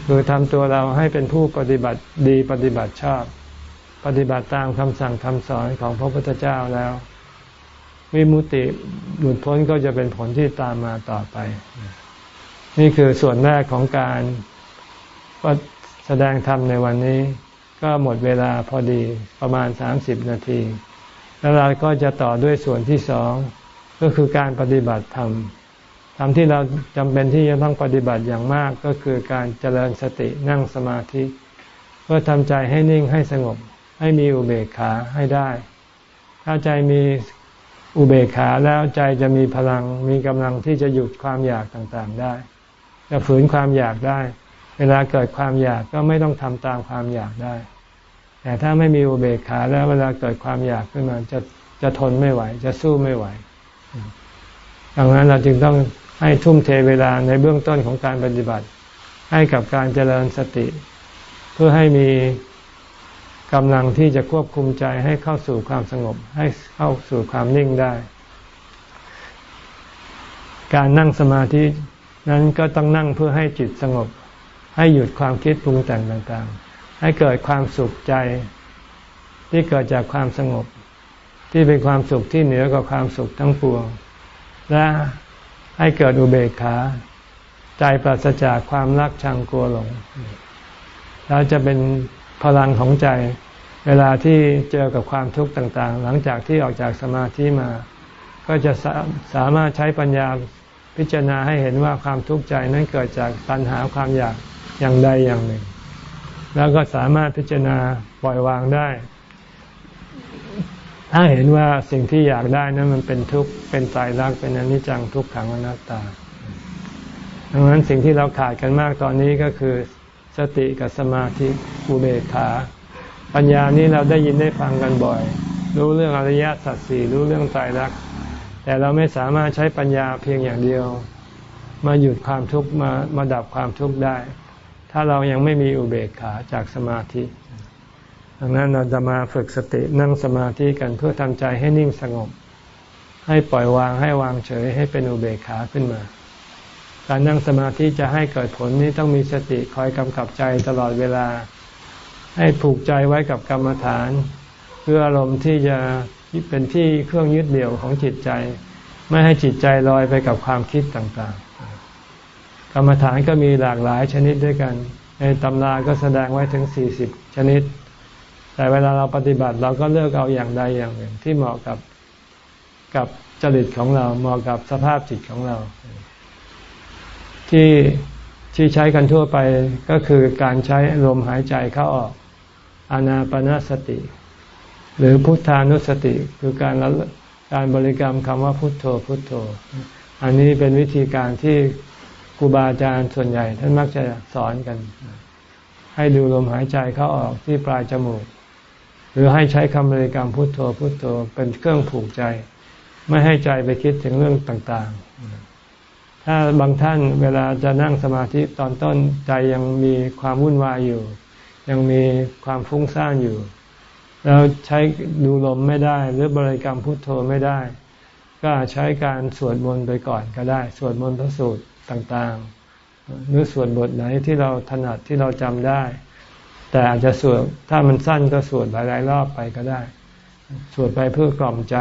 คือทำตัวเราให้เป็นผู้ปฏิบัติดีปฏิบัติชอบ ปฏิบัติตามคำสั่งคำสอนของพระพุทธเจ้าแล้ว วิมุติหลุดพ้นก็จะเป็นผลที่ตามมาต่อไป นี่คือส่วนแรกของการแสดงธรรมในวันนี้ ก็หมดเวลาพอดีประมาณสามสิบนาที แล้วเราก็จะต่อด้วยส่วนที่สองก็คือการปฏิบัติธรรมธรรมที่เราจำเป็นที่จะต้องปฏิบัติอย่างมากก็คือการเจริญสตินั่งสมาธิ เพื่อทำใจให้นิ่งให้สงบให้มีอุเบกขาให้ได้ ถ้าใจมี อุเบกขาแล้วใจจะมีพลังมีกำลังที่จะหยุดความอยากต่างๆได้ จะฝืนความอยากได้ เวลาเกิดความอยากก็ไม่ต้องทำตามความอยากได้ แต่ถ้าไม่มีอุเบกขาแล้วเวลาเกิดความอยากขึ้นมาจะจะทนไม่ไหว จะสู้ไม่ไหว ดังนั้นเราจึงต้องให้ทุ่มเทเวลาในเบื้องต้นของการปฏิบัติ ให้กับการเจริญสติ เพื่อให้มี กำลังที่จะควบคุมใจให้เข้าสู่ความสงบ ให้เข้าสู่ความนิ่งได้ การนั่งสมาธินั้นก็ต้องนั่งเพื่อให้จิตสงบ ให้หยุดความคิดปรุงแต่งต่างๆ ให้เกิดความสุขใจ ที่เกิดจากความสงบ ที่เป็นความสุขที่เหนือกว่าความสุขทั้งปวง และให้เกิดอุเบกขา ใจปราศจากความรักชังกลัวหลงแล้วจะเป็น พลังของใจ เวลาที่เจอกับความทุกข์ต่าง ๆ หลังจากที่ออกจากสมาธิมา ก็จะสาสามารถใช้ปัญญาพิจารณาให้เห็นว่าความทุกข์ใจนั้นเกิดจากตัณหาความอยากอย่างใดอย่างหนึ่ง แล้วก็สามารถพิจารณาปล่อยวางได้ ถ้าเห็นว่าสิ่งที่อยากได้นั้นมันเป็นทุกข์เป็นตายรักเป็นอนิจจังทุกขังอนัตตาดังนั้นสิ่งที่เราขาดกันมากตอนนี้ก็คือ สติกับสมาธิอุเบกขา ปัญญานี้เราได้ยินได้ฟังกันบ่อย รู้เรื่องอริยสัจสี่รู้เรื่องตายรักแต่เราไม่สามารถใช้ปัญญาเพียงอย่างเดียว มาหยุดความทุกข์มามาดับความทุกข์ได้ ถ้าเรายังไม่มีอุเบกขาจากสมาธิดังนั้นเราจะมาฝึกสตินั่งสมาธิกันเพื่อทำใจให้นิ่งสงบ ให้ปล่อยวางให้วางเฉยให้เป็นอุเบกขาขึ้นมา การนั่งสมาธิจะให้เกิดผลนี้ต้องมีสติคอยกำกับใจตลอดเวลา ให้ผูกใจไว้กับกรรมฐาน เพื่ออารมณ์ที่จะเป็นที่เครื่องยึดเดี่ยวของจิตใจ ไม่ให้จิตใจลอยไปกับความคิดต่างๆ กรรมฐานก็มีหลากหลายชนิดด้วยกัน ในตำราก็แสดงไว้ถึงสี่สิบชนิด แต่เวลาเราปฏิบัติเราก็เลือกเอาอย่างใดอย่างหนึ่งที่เหมาะกับกับจริตของเราเหมาะกับสภาพจิตของเรา ที่ที่ใช้กันทั่วไปก็คือการใช้ลมหายใจเข้าออกอานาปนาสติ หรือพุทธานุสติ คือการการบริกรรมคำว่าพุทโธพุทโธ อันนี้เป็นวิธีการที่ครูบาอาจารย์ส่วนใหญ่ ท่านมักจะสอนกัน ให้ดูลมหายใจเข้าออกที่ปลายจมูก หรือให้ใช้คำบริกรรมพุทโธพุทโธเป็นเครื่องผูกใจ ไม่ให้ใจไปคิดถึงเรื่องต่างๆ ถ้าบางท่านเวลาจะนั่งสมาธิตอนต้นใจยังมีความวุ่นวายอยู่ ยังมีความฟุ้งซ่านอยู่ แล้วใช้ดูลมไม่ได้ หรือบริกรรมพุทโธไม่ได้ ก็ใช้การสวดมนต์ไปก่อนก็ได้ สวดมนต์พระสูตรต่างๆ หรือสวดบทไหนที่เราถนัดที่เราจำได้ แต่อาจจะสวดถ้ามันสั้นก็สวดหลายๆรอบไปก็ได้ สวดไปเพื่อกล่อมใจ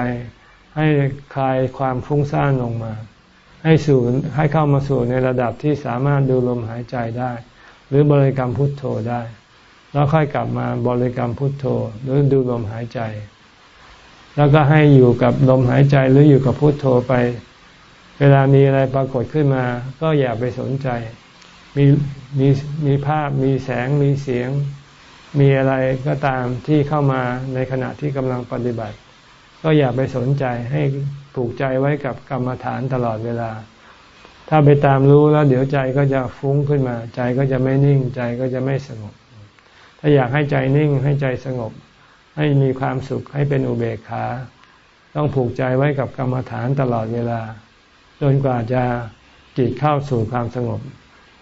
ให้คลายความฟุ้งซ่านลงมา ให้สู่ให้เข้ามาสู่ในระดับที่สามารถดูลมหายใจได้ หรือบริกรรมพุทโธได้ แล้วค่อยกลับมาบริกรรมพุทโธ หรือดูลมหายใจ แล้วก็ให้อยู่กับลมหายใจหรืออยู่กับพุทโธไป เวลามีอะไรปรากฏขึ้นมา ก็อย่าไปสนใจ มีมีมีภาพมีแสงมีเสียง มีอะไรก็ตามที่เข้ามาในขณะที่กำลังปฏิบัติ ก็อย่าไปสนใจให้ ผูกใจไว้กับกรรมฐานตลอดเวลา ถ้าไปตามรู้แล้ว เดี๋ยวใจก็จะฟุ้งขึ้นมา ใจก็จะไม่นิ่งใจก็จะไม่สงบ ถ้าอยากให้ใจนิ่งให้ใจสงบ ให้มีความสุขให้เป็นอุเบกขา ต้องผูกใจไว้กับกรรมฐานตลอดเวลา จนกว่าจะจิตเข้าสู่ความสงบ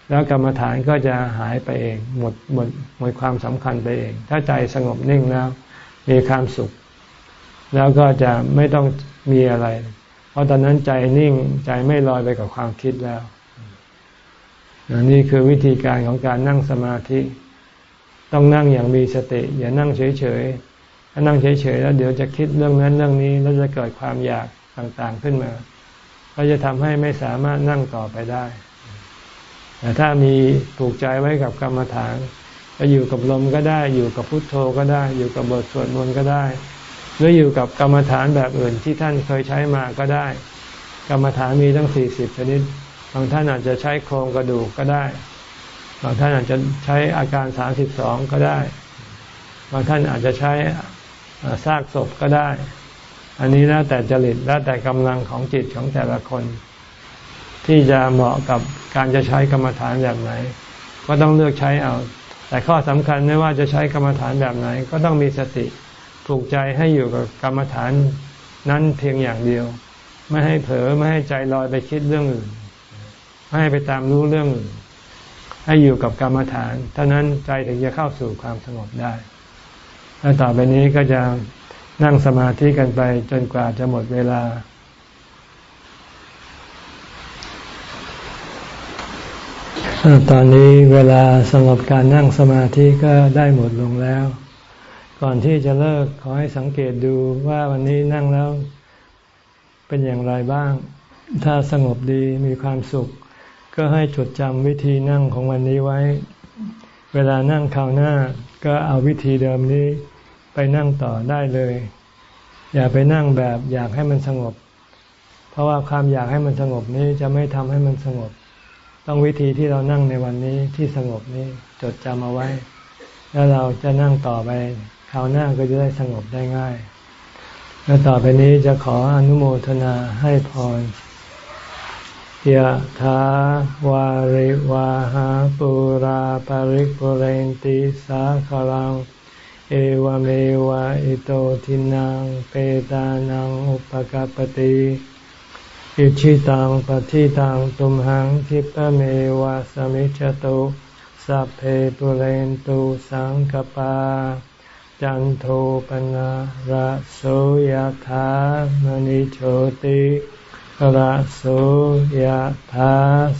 แล้วกรรมฐานก็จะหายไปเอง หมดหมดหมดความสำคัญไปเอง ถ้าใจสงบนิ่งแล้วมีความสุข แล้วก็จะไม่ต้อง มีอะไร เพราะตอนนั้นใจนิ่งใจไม่ลอยไปกับความคิดแล้วนี่คือวิธีการของการนั่งสมาธิ ต้องนั่งอย่างมีสติ อย่านั่งเฉยๆถ้านั่งเฉยๆแล้วเดี๋ยวจะคิดเรื่องนั้นเรื่องนี้แล้วจะเกิดความอยากต่างๆขึ้นมาก็จะทำให้ไม่สามารถนั่งต่อไปได้ แต่ถ้ามีผูกใจไว้กับกรรมฐานจะอยู่กับลมก็ได้ อยู่กับพุทโธก็ได้ อยู่กับบทสวดมนต์ก็ได้ หรืออยู่กับกรรมฐานแบบอื่นที่ท่านเคยใช้มาก็ได้ กรรมฐานมีตั้งสี่สิบชนิดบางท่านอาจจะใช้โครงกระดูกก็ได้บางท่านอาจจะใช้อาการสามสิบสองก็ได้บางท่านอาจจะใช้ซากศพก็ได้ อันนี้แล้วแต่จริตแล้วแต่กำลังของจิตของแต่ละคน ที่จะเหมาะกับการจะใช้กรรมฐานแบบไหน ก็ต้องเลือกใช้เอา แต่ข้อสำคัญไม่ว่าจะใช้กรรมฐานแบบไหน ก็ต้องมีสติ ผูกใจให้อยู่กับกรรมฐานนั้นเพียงอย่างเดียว ไม่ให้เผลอไม่ให้ใจลอยไปคิดเรื่องอื่น ไม่ให้ไปตามรู้เรื่องอื่น ให้อยู่กับกรรมฐานเท่านั้นใจถึงจะเข้าสู่ความสงบได้ แล้วต่อไปนี้ก็จะนั่งสมาธิกันไปจนกว่าจะหมดเวลาตอนนี้เวลาสำหรับการนั่งสมาธิก็ได้หมดลงแล้ว ก่อนที่จะเลิกขอให้สังเกตดูว่าวันนี้นั่งแล้วเป็นอย่างไรบ้าง ถ้าสงบดีมีความสุข ก็ให้จดจำวิธีนั่งของวันนี้ไว้ เวลานั่งคราวหน้าก็เอาวิธีเดิมนี้ไปนั่งต่อได้เลย อย่าไปนั่งแบบอยากให้มันสงบ เพราะว่าความอยากให้มันสงบนี้จะไม่ทำให้มันสงบ ต้องวิธีที่เรานั่งในวันนี้ที่สงบนี้จดจำเอาไว้ แล้วเราจะนั่งต่อไปาวหน้าก็จะได้สงบได้ง่าย และต่อไปนี้จะขออนุโมทนาให้พรยะถาวาริวาหาปุราปาริกปุเรนติสาคลัง เอวเมวะอิโตทินังเปตานังอุปกปติอิชิตังปฏิตังตุมหังคิปะเมวะสมิจจตุสัพเพปุเรนตุสังกปา จันโทปนะระโสยธามณิโชติระโสยธา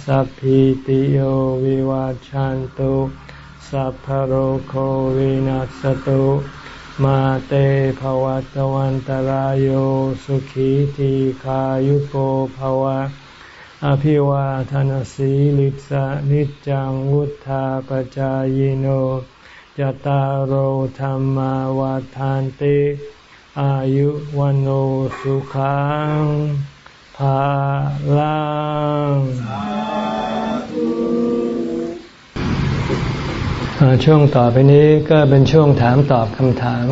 สัพพิติโยวิวาจันตุสัพพโรโควินัสตุมาเตภวัตวันตารโยสุขีทีขายุโกภวะ อภิวาทานสีลิสะนิจังวุธาปจายโน จตารโหธรรมวาทานติอายุวันโอสุขังภาลังช่วงต่อไปนี้ก็เป็นช่วงถามตอบคำถาม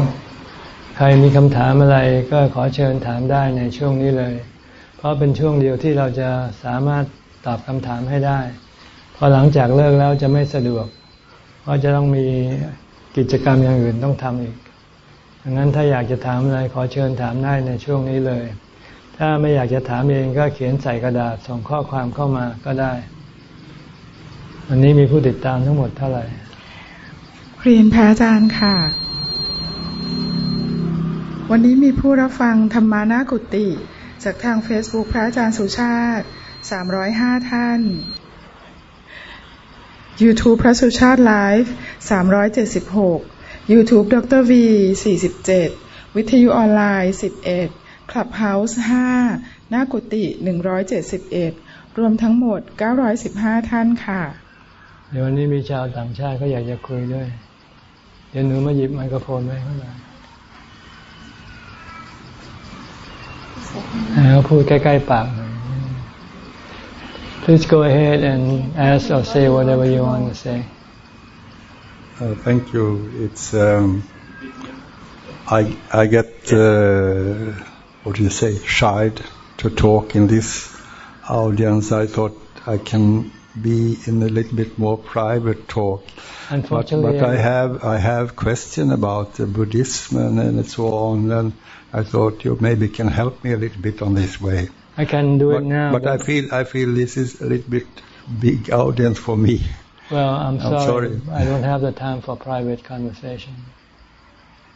ใครมีคำถามอะไรก็ขอเชิญถามได้ในช่วงนี้เลย เพราะเป็นช่วงเดียวที่เราจะสามารถตอบคำถามให้ได้ พอหลังจากเลิกแล้วจะไม่สะดวก เพราะจะต้องมีกิจกรรมอย่างอื่นต้องทำอีกดังนั้นถ้าอยากจะถามอะไรขอเชิญถามได้ในช่วงนี้เลย ถ้าไม่อยากจะถามเองก็เขียนใส่กระดาษส่งข้อความเข้ามาก็ได้ วันนี้มีผู้ติดตามทั้งหมดเท่าไหร่เรียนพระอาจารย์ค่ะ วันนี้มีผู้รับฟังธรรมานากุติ จากทาง Facebook พระอาจารย์สุชาติ 305 ท่าน YouTube พระสุชาติไลฟ์376 YouTube ดร V 47 วิทยุออนไลน์ 11 Clubhouse 5 หน้ากุติ171 รวมทั้งหมด 915 ท่านค่ะ เดี๋ยววันนี้มีชาวต่างชาติเขาอยากจะคุยด้วย เดี๋ยวหนูมาหยิบไมโครโฟนไว้ข้างหลังแล้วพูดใกล้ ๆ ปาก Please go ahead and ask or say whatever you want to say. Uh, thank you. It's um, I I get uh, what do you say shied to talk in this audience. I thought I can be in a little bit more private talk. Unfortunately, but, but I have I have question about Buddhism and, and so on, and I thought you maybe can help me a little bit on this way. I can do but, it now. But, but, I feel I feel this is a little bit big audience for me. Well, I'm, I'm sorry. sorry. I don't have the time for private conversation.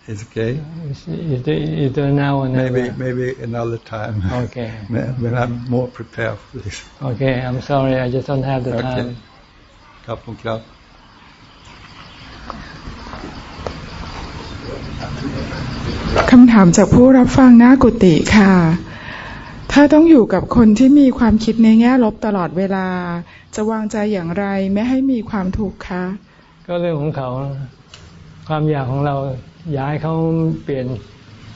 It's okay. Is there now or never? Maybe maybe another time. Okay. [laughs] when I'm more prepared for this. Okay, I'm sorry. I just don't have the okay. time. ครับผมครับคำถามจากผู้รับฟังหน้ากุฏิค่ะ ถ้าต้องอยู่กับคนที่มีความคิดในแง่ลบตลอดเวลา จะวางใจอย่างไรไม่ให้มีความทุกข์คะ ก็เรื่องของเขา ความอยากของเราอยากให้เขาเปลี่ยน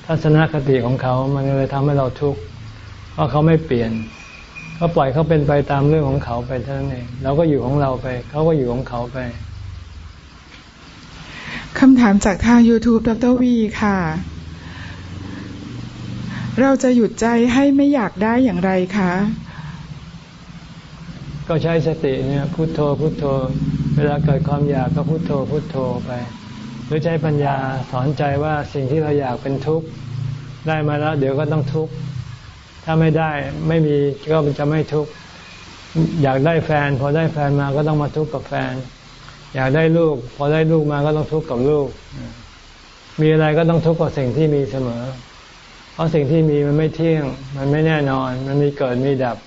ถ้าทัศนคติของเขา มันเลยทำให้เราทุกข์เพราะเขาไม่เปลี่ยนเขาปล่อยเขาเป็นไปตามเรื่องของเขาไปเท่านั้นเองเราก็อยู่ของเราไป เขาก็อยู่ของเขาไปคำถามจากทาง YouTube ดรวีค่ะ เราจะหยุดใจให้ไม่อยากได้อย่างไรคะ ก็ใช้สติเนี่ยพุโทโธพุโทโธ เวลาเกิดความอยากก็พุโทโธพุโทโธไปหรือใช้ปัญญาสอนใจว่าสิ่งที่เราอยากเป็นทุกข์ได้มาแล้ว เดี๋ยวก็ต้องทุกข์ถ้าไม่ได้ไม่มีก็จะไม่ทุกข์อยากได้แฟน พอได้แฟนมาก็ต้องมาทุกข์กับแฟน อยากได้ลูก พอได้ลูกมาก็ต้องทุกข์กับลูก มีอะไรก็ต้องทุกข์กับสิ่งที่มีเสมอ ราะสิ่งที่มีมันไม่เที่ยง มันไม่แน่นอน มันมีเกิดมีดับ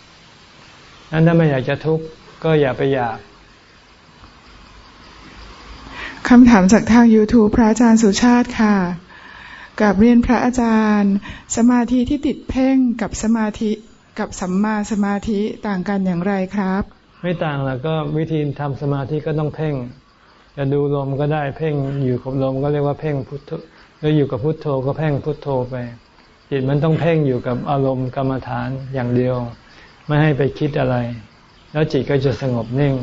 นั้นถ้าไม่อยากจะทุกข์ก็อย่าไปอยากคำถามจากทาง YouTube พระอาจารย์สุชาติค่ะกับเรียนพระอาจารย์ สมาธิที่ติดเพ่งกับสมาธิกับสัมมาสมาธิต่างกันอย่างไรครับ ไม่ต่างแล้วก็วิธีทำสมาธิก็ต้องเพ่งจะดูลมก็ได้เพ่งอยู่กับลมก็เรียกว่าเพ่งพุทโธหรืออยู่กับพุทโธก็เพ่งพุทโธไป จิตมันต้องเพ่งอยู่กับอารมณ์กรรมฐานอย่างเดียว ไม่ให้ไปคิดอะไร แล้วจิตก็จะสงบนิ่ง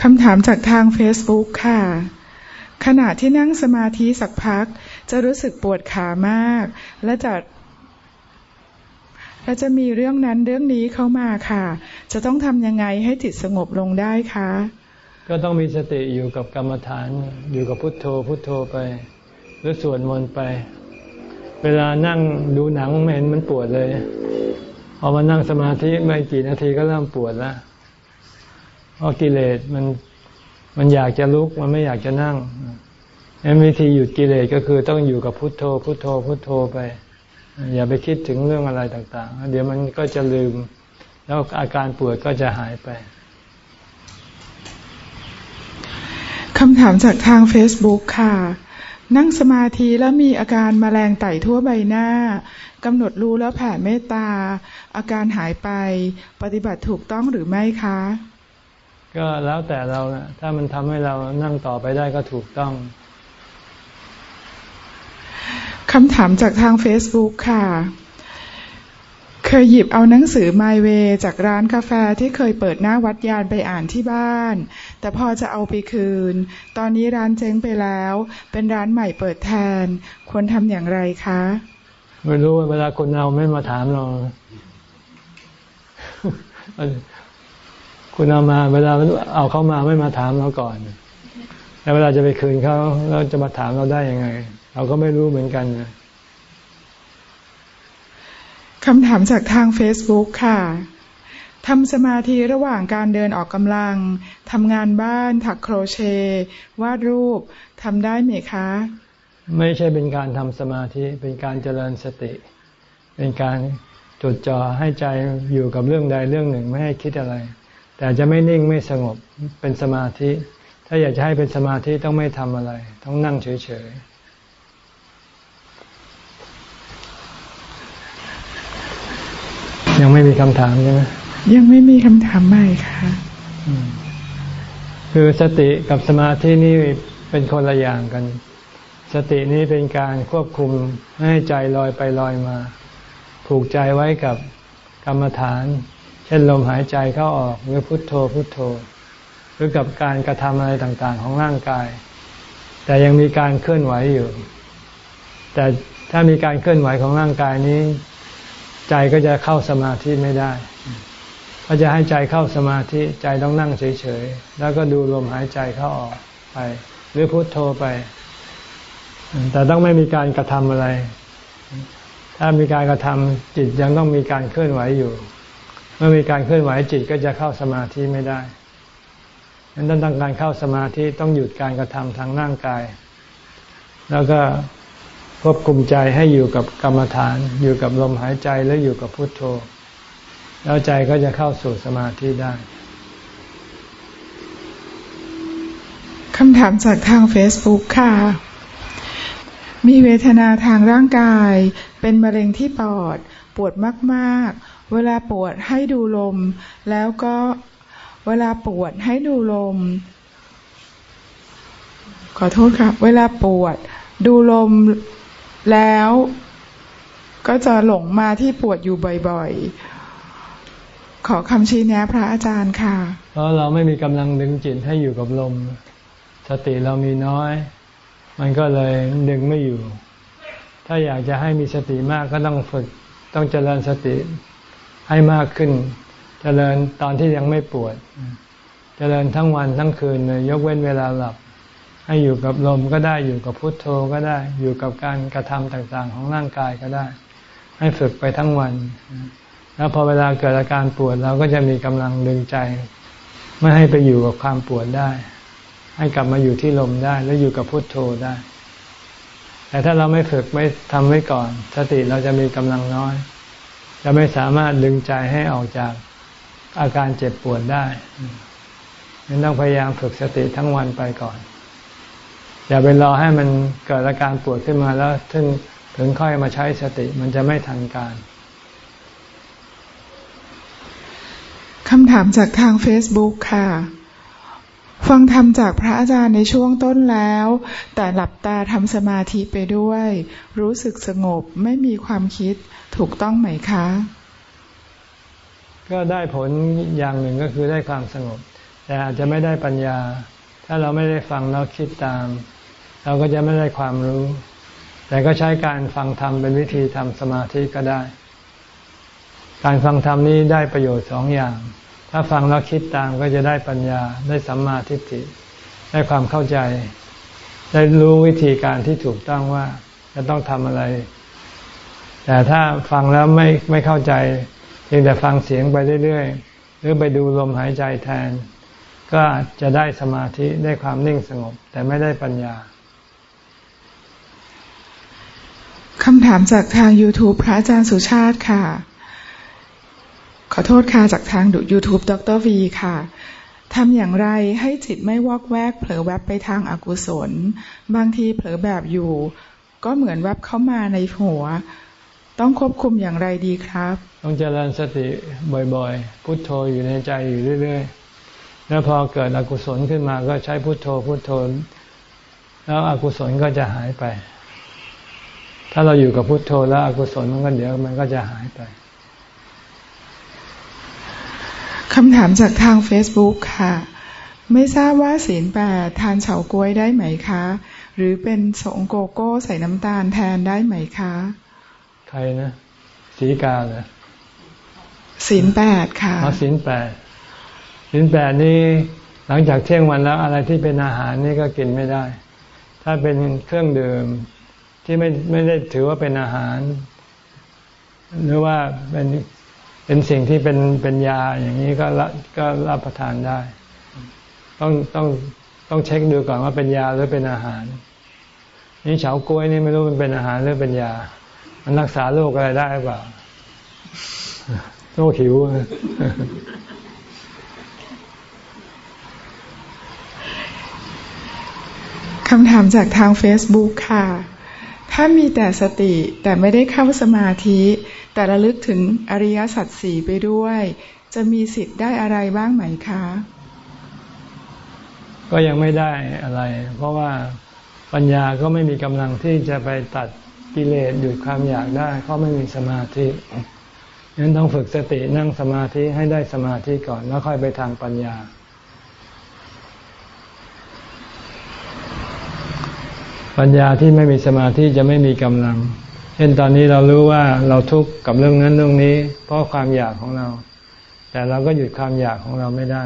คำถามจากทาง Facebook ค่ะ ขณะที่นั่งสมาธิสักพัก จะรู้สึกปวดขามาก และจะและจะมีเรื่องนั้นเรื่องนี้เข้ามาค่ะ จะต้องทำยังไงให้จิตสงบลงได้คะ ก็ต้องมีสติอยู่กับกรรมฐาน อยู่กับพุทโธพุทโธไป หรือสวดมนต์ไป เวลานั่งดูหนังไม่เห็นมันปวดเลยพอมานั่งสมาธิไม่กี่นาทีก็เริ่มปวดแล้วเพราะกิเลสมันมันอยากจะลุกมันไม่อยากจะนั่งวิธีหยุดกิเลสก็คือต้องอยู่กับพุทโธ พุทโธ พุทโธไป อย่าไปคิดถึงเรื่องอะไรต่างๆ เดี๋ยวมันก็จะลืม แล้วอาการปวดก็จะหายไปคำถามจากทาง Facebook ค่ะ นั่งสมาธิแล้วมีอาการมแมลงไต่ทั่วใบหน้ากำหนดรู้แล้วแผ่เมตตา อาการหายไปปฏิบัติถูกต้องหรือไม่คะ ก็แล้วแต่เรานะถ้ามันทำให้เรานั่งต่อไปได้ก็ถูกต้องคำถามจากทาง Facebook ค่ะ เคยหยิบเอาหนังสือ My Way จากร้านกาแฟที่เคยเปิดหน้าวัดยานไปอ่านที่บ้าน แต่พอจะเอาไปคืน ตอนนี้ร้านเจ๊งไปแล้ว เป็นร้านใหม่เปิดแทน ควรทำอย่างไรคะไม่รู้เวลาคนเอาไม่มาถามเราคุณเอามาเวลาเอาเขามาไม่มาถามเราก่อนแล้วเวลาจะไปคืนเขาเราจะมาถามเราได้ยังไง เราก็ไม่รู้เหมือนกันคำถามจากทาง Facebook ค่ะ ทำสมาธิระหว่างการเดินออกกำลัง ทำงานบ้าน ถักโครเชต์วาดรูป ทำได้ไหมคะ ไม่ใช่เป็นการทำสมาธิ เป็นการเจริญสติ เป็นการจดจ่อให้ใจอยู่กับเรื่องใดเรื่องหนึ่งไม่ให้คิดอะไร แต่จะไม่นิ่งไม่สงบเป็นสมาธิ ถ้าอยากจะให้เป็นสมาธิต้องไม่ทำอะไร ต้องนั่งเฉยๆยังไม่มีคำถามใช่ไหม ยังไม่มีคำถามใหม่ค่ะ คือสติกับสมาธินี่เป็นคนละอย่างกัน สตินี้เป็นการควบคุมให้ใจลอยไปลอยมา ผูกใจไว้กับกรรมฐาน เช่นลมหายใจเข้าออกหรือพุทโธพุทโธ หรือกับการกระทำอะไรต่างๆ ของร่างกาย แต่ยังมีการเคลื่อนไหวอยู่ แต่ถ้ามีการเคลื่อนไหวของร่างกายนี้ ใจก็จะเข้าสมาธิไม่ได้ ถ้าจะให้ใจเข้าสมาธิใจต้องนั่งเฉยๆ แล้วก็ดูลมหายใจเข้าออกไป หรือพุทโธไป แต่ต้องไม่มีการกระทำอะไร ถ้ามีการกระทำจิตยังต้องมีการเคลื่อนไหวอยู่ เมื่อมีการเคลื่อนไหวจิตก็จะเข้าสมาธิไม่ได้ดังนั้นต้องการเข้าสมาธิต้องหยุดการกระทำทางร่างกาย แล้วก็ควบคุมใจให้อยู่กับกรรมฐาน อยู่กับลมหายใจและอยู่กับพุทโธ แล้วใจก็จะเข้าสู่สมาธิได้คำถามจากทางเฟซบุ๊กค่ะ มีเวทนาทางร่างกาย เป็นมะเร็งที่ปอด ปวดมาก ๆ เวลาปวดให้ดูลม แล้วก็เวลาปวดให้ดูลม ขอโทษค่ะเวลาปวด ดูลมแล้ว ก็จะหลงมาที่ปวดอยู่บ่อย ๆ ขอคำชี้แนะพระอาจารย์ค่ะ เพราะเราไม่มีกำลังดึงจิตให้อยู่กับลม สติเรามีน้อย มันก็เลยดึงไม่อยู่ ถ้าอยากจะให้มีสติมากก็ต้องฝึก ต้องเจริญสติให้มากขึ้น เจริญตอนที่ยังไม่ปวด เจริญทั้งวันทั้งคืนเลยยกเว้นเวลาหลับ ให้อยู่กับลมก็ได้อยู่กับพุทโธก็ได้ อยู่กับการกระทำต่างๆ ของร่างกายก็ได้ ให้ฝึกไปทั้งวัน แล้วพอเวลาเกิดอาการปวดเราก็จะมีกำลังดึงใจ ไม่ให้ไปอยู่กับความปวดได้ ให้กลับมาอยู่ที่ลมได้ แล้วอยู่กับพุทโธได้ แต่ถ้าเราไม่ฝึกไม่ทำไว้ก่อน สติเราจะมีกำลังน้อย จะไม่สามารถดึงใจให้ออกจากอาการเจ็บปวดได้นั้นต้องพยายามฝึกสติทั้งวันไปก่อน อย่าไปรอให้มันเกิดอาการปวดขึ้นมาแล้วถึงถึงค่อยมาใช้สติมันจะไม่ทันการ คำถามจากทาง Facebook ค่ะ ฟังธรรมจากพระอาจารย์ในช่วงต้นแล้ว แต่หลับตาทำสมาธิไปด้วย รู้สึกสงบไม่มีความคิดถูกต้องไหมคะ ก็ได้ผลอย่างหนึ่งก็คือได้ความสงบ แต่อาจจะไม่ได้ปัญญา ถ้าเราไม่ได้ฟังแล้วคิดตาม เราก็จะไม่ได้ความรู้ แต่ก็ใช้การฟังธรรมเป็นวิธีทำสมาธิก็ได้การฟังธรรมนี้ได้ประโยชน์สองอย่าง ถ้าฟังแล้วคิดตามก็จะได้ปัญญาได้สัมมาทิฏฐิได้ความเข้าใจ ได้รู้วิธีการที่ถูกต้องว่าจะต้องทำอะไร แต่ถ้าฟังแล้วไม่ไม่เข้าใจเพียงแต่ฟังเสียงไปเรื่อยๆ หรือไปดูลมหายใจแทน ก็จะได้สมาธิได้ความนิ่งสงบ แต่ไม่ได้ปัญญาคำถามจากทาง YouTube พระอาจารย์สุชาติค่ะ ขอโทษค่ะจากทางดู YouTube ดรวีค่ะทำอย่างไรให้จิตไม่วอกแวก เผลอแวบไปทางอากุศล บางทีเผลอแบบอยู่ ก็เหมือนแวบเข้ามาในหัว ต้องควบคุมอย่างไรดีครับ ต้องเจริญสติบ่อยๆ พุโทโธอยู่ในใจอยู่เรื่อยๆ แล้วพอเกิดอกุศลขึ้นมาก็ใช้พุโทโธพุโทโธ แล้วอกุศลก็จะหายไป ถ้าเราอยู่กับพุโทโธแล้วอกุศลมันก็เดี๋ยวมันก็จะหายไป คำถามจากทาง Facebook ค่ะ ไม่ทราบว่าศีลแปดทานเฉาก้วยได้ไหมคะ หรือเป็นสงโกโก้ใส่น้ำตาลแทนได้ไหมคะ ใครนะ สีกาเหรอศีลแปดค่ะอ๋อศีลแปดศีลแปดนี่หลังจากเที่ยงวันแล้วอะไรที่เป็นอาหารนี่ก็กินไม่ได้ ถ้าเป็นเครื่องดื่มที่ไม่ไม่ได้ถือว่าเป็นอาหาร หรือว่าเป็น เป็นสิ่งที่เป็นเป็นยาอย่างนี้ก็รับก็รับประทานได้ ต้องต้องต้องเช็คดูก่อนว่าเป็นยาหรือเป็นอาหาร นี่เฉากล้วยนี่ไม่รู้มันเป็นอาหารหรือเป็นยา มันรักษาโรคอะไรได้เปล่าโรคหิวคำถามจากทาง Facebook ค่ะ ถ้ามีแต่สติแต่ไม่ได้เข้าสมาธิ แต่ระลึกถึงอริยสัจสี่ไปด้วย จะมีสิทธิ์ได้อะไรบ้างไหมคะ ก็ยังไม่ได้อะไร เพราะว่าปัญญาก็ไม่มีกำลังที่จะไปตัดกิเลสหยุดความอยากได้เพราะไม่มีสมาธินั้นต้องฝึกสตินั่งสมาธิให้ได้สมาธิก่อนแล้วค่อยไปทางปัญญา ปัญญาที่ไม่มีสมาธิจะไม่มีกำลัง เช่นตอนนี้เรารู้ว่าเราทุกข์กับเรื่องนั้นเรื่องนี้ เพราะความอยากของเรา แต่เราก็หยุดความอยากของเราไม่ได้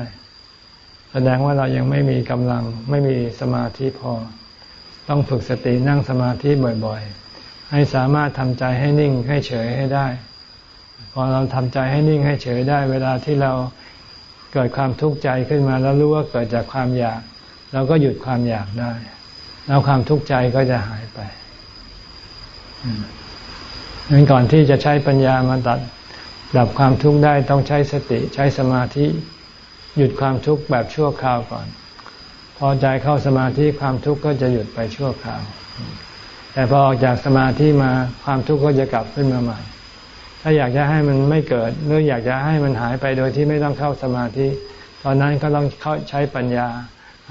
แสดงว่าเรายังไม่มีกำลัง ไม่มีสมาธิพอ ต้องฝึกสตินั่งสมาธิบ่อยๆ ให้สามารถทำใจให้นิ่งให้เฉยให้ได้ พอเราทำใจให้นิ่งให้เฉยได้ เวลาที่เราเกิดความทุกข์ใจขึ้นมา แล้วรู้ว่าเกิดจากความอยาก เราก็หยุดความอยากได้ แล้วความทุกข์ใจก็จะหายไปงั้นก่อนที่จะใช้ปัญญามาตัดดับความทุกข์ได้ต้องใช้สติใช้สมาธิ หยุดความทุกข์แบบชั่วคราวก่อน พอใจเข้าสมาธิความทุกข์ก็จะหยุดไปชั่วคราว แต่พอออกจากสมาธิมาความทุกข์ก็จะกลับขึ้นมาใหม่ ถ้าอยากจะให้มันไม่เกิดหรืออยากจะให้มันหายไปโดยที่ไม่ต้องเข้าสมาธิ ตอนนั้นก็ต้องเข้าใช้ปัญญา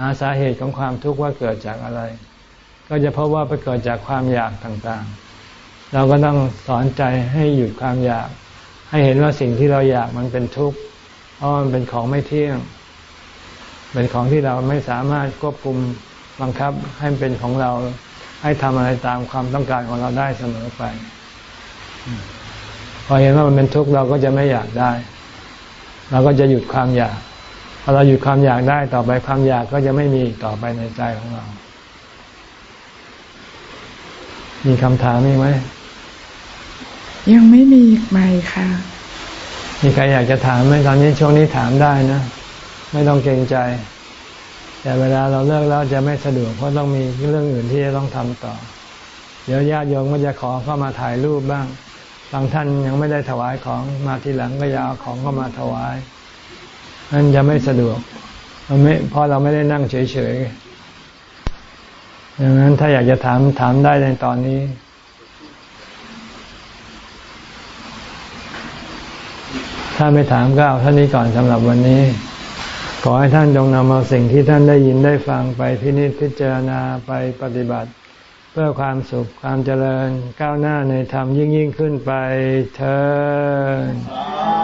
หาสาเหตุของความทุกข์ว่าเกิดจากอะไร ก็จะพบว่าไปเกิดจากความอยากต่างๆ เราก็ต้องสอนใจให้หยุดความอยาก ให้เห็นว่าสิ่งที่เราอยากมันเป็นทุกข์เพราะมันเป็นของไม่เที่ยง เป็นของที่เราไม่สามารถควบคุมบังคับให้เป็นของเราให้ทำอะไรตามความต้องการของเราได้เสมอไป พอเห็นว่ามันเป็นทุกข์เราก็จะไม่อยากได้ เราก็จะหยุดความอยาก พอเราหยุดความอยากได้ต่อไปความอยากก็จะไม่มีต่อไปในใจของเรา มีคำถามมีไหม ยังไม่มีไหมค่ะ มีใครอยากจะถามไหมตอนนี้ช่วงนี้ถามได้นะ ไม่ต้องเกรงใจ แต่เวลาเราเลิกแล้วจะไม่สะดวกเพราะต้องมีเรื่องอื่นที่จะต้องทำต่อ เดี๋ยวญาติโยมก็จะขอเข้ามาถ่ายรูปบ้าง บางท่านยังไม่ได้ถวายของมาทีหลังก็อยาเอาของเข้ามาถวาย นั่นจะไม่สะดวกมันไม่เพราะเราไม่ได้นั่งเฉยๆดังนั้นถ้าอยากจะถามถามได้ในตอนนี้ถ้าไม่ถามก็เอาเท่านี้ก่อนสำหรับวันนี้ ขอให้ท่านจงนำเอาสิ่งที่ท่านได้ยินได้ฟังไปพินิจพิจารณาไปปฏิบัติ เพื่อความสุขความเจริญก้าวหน้าในธรรมยิ่งยิ่งขึ้นไปเธอ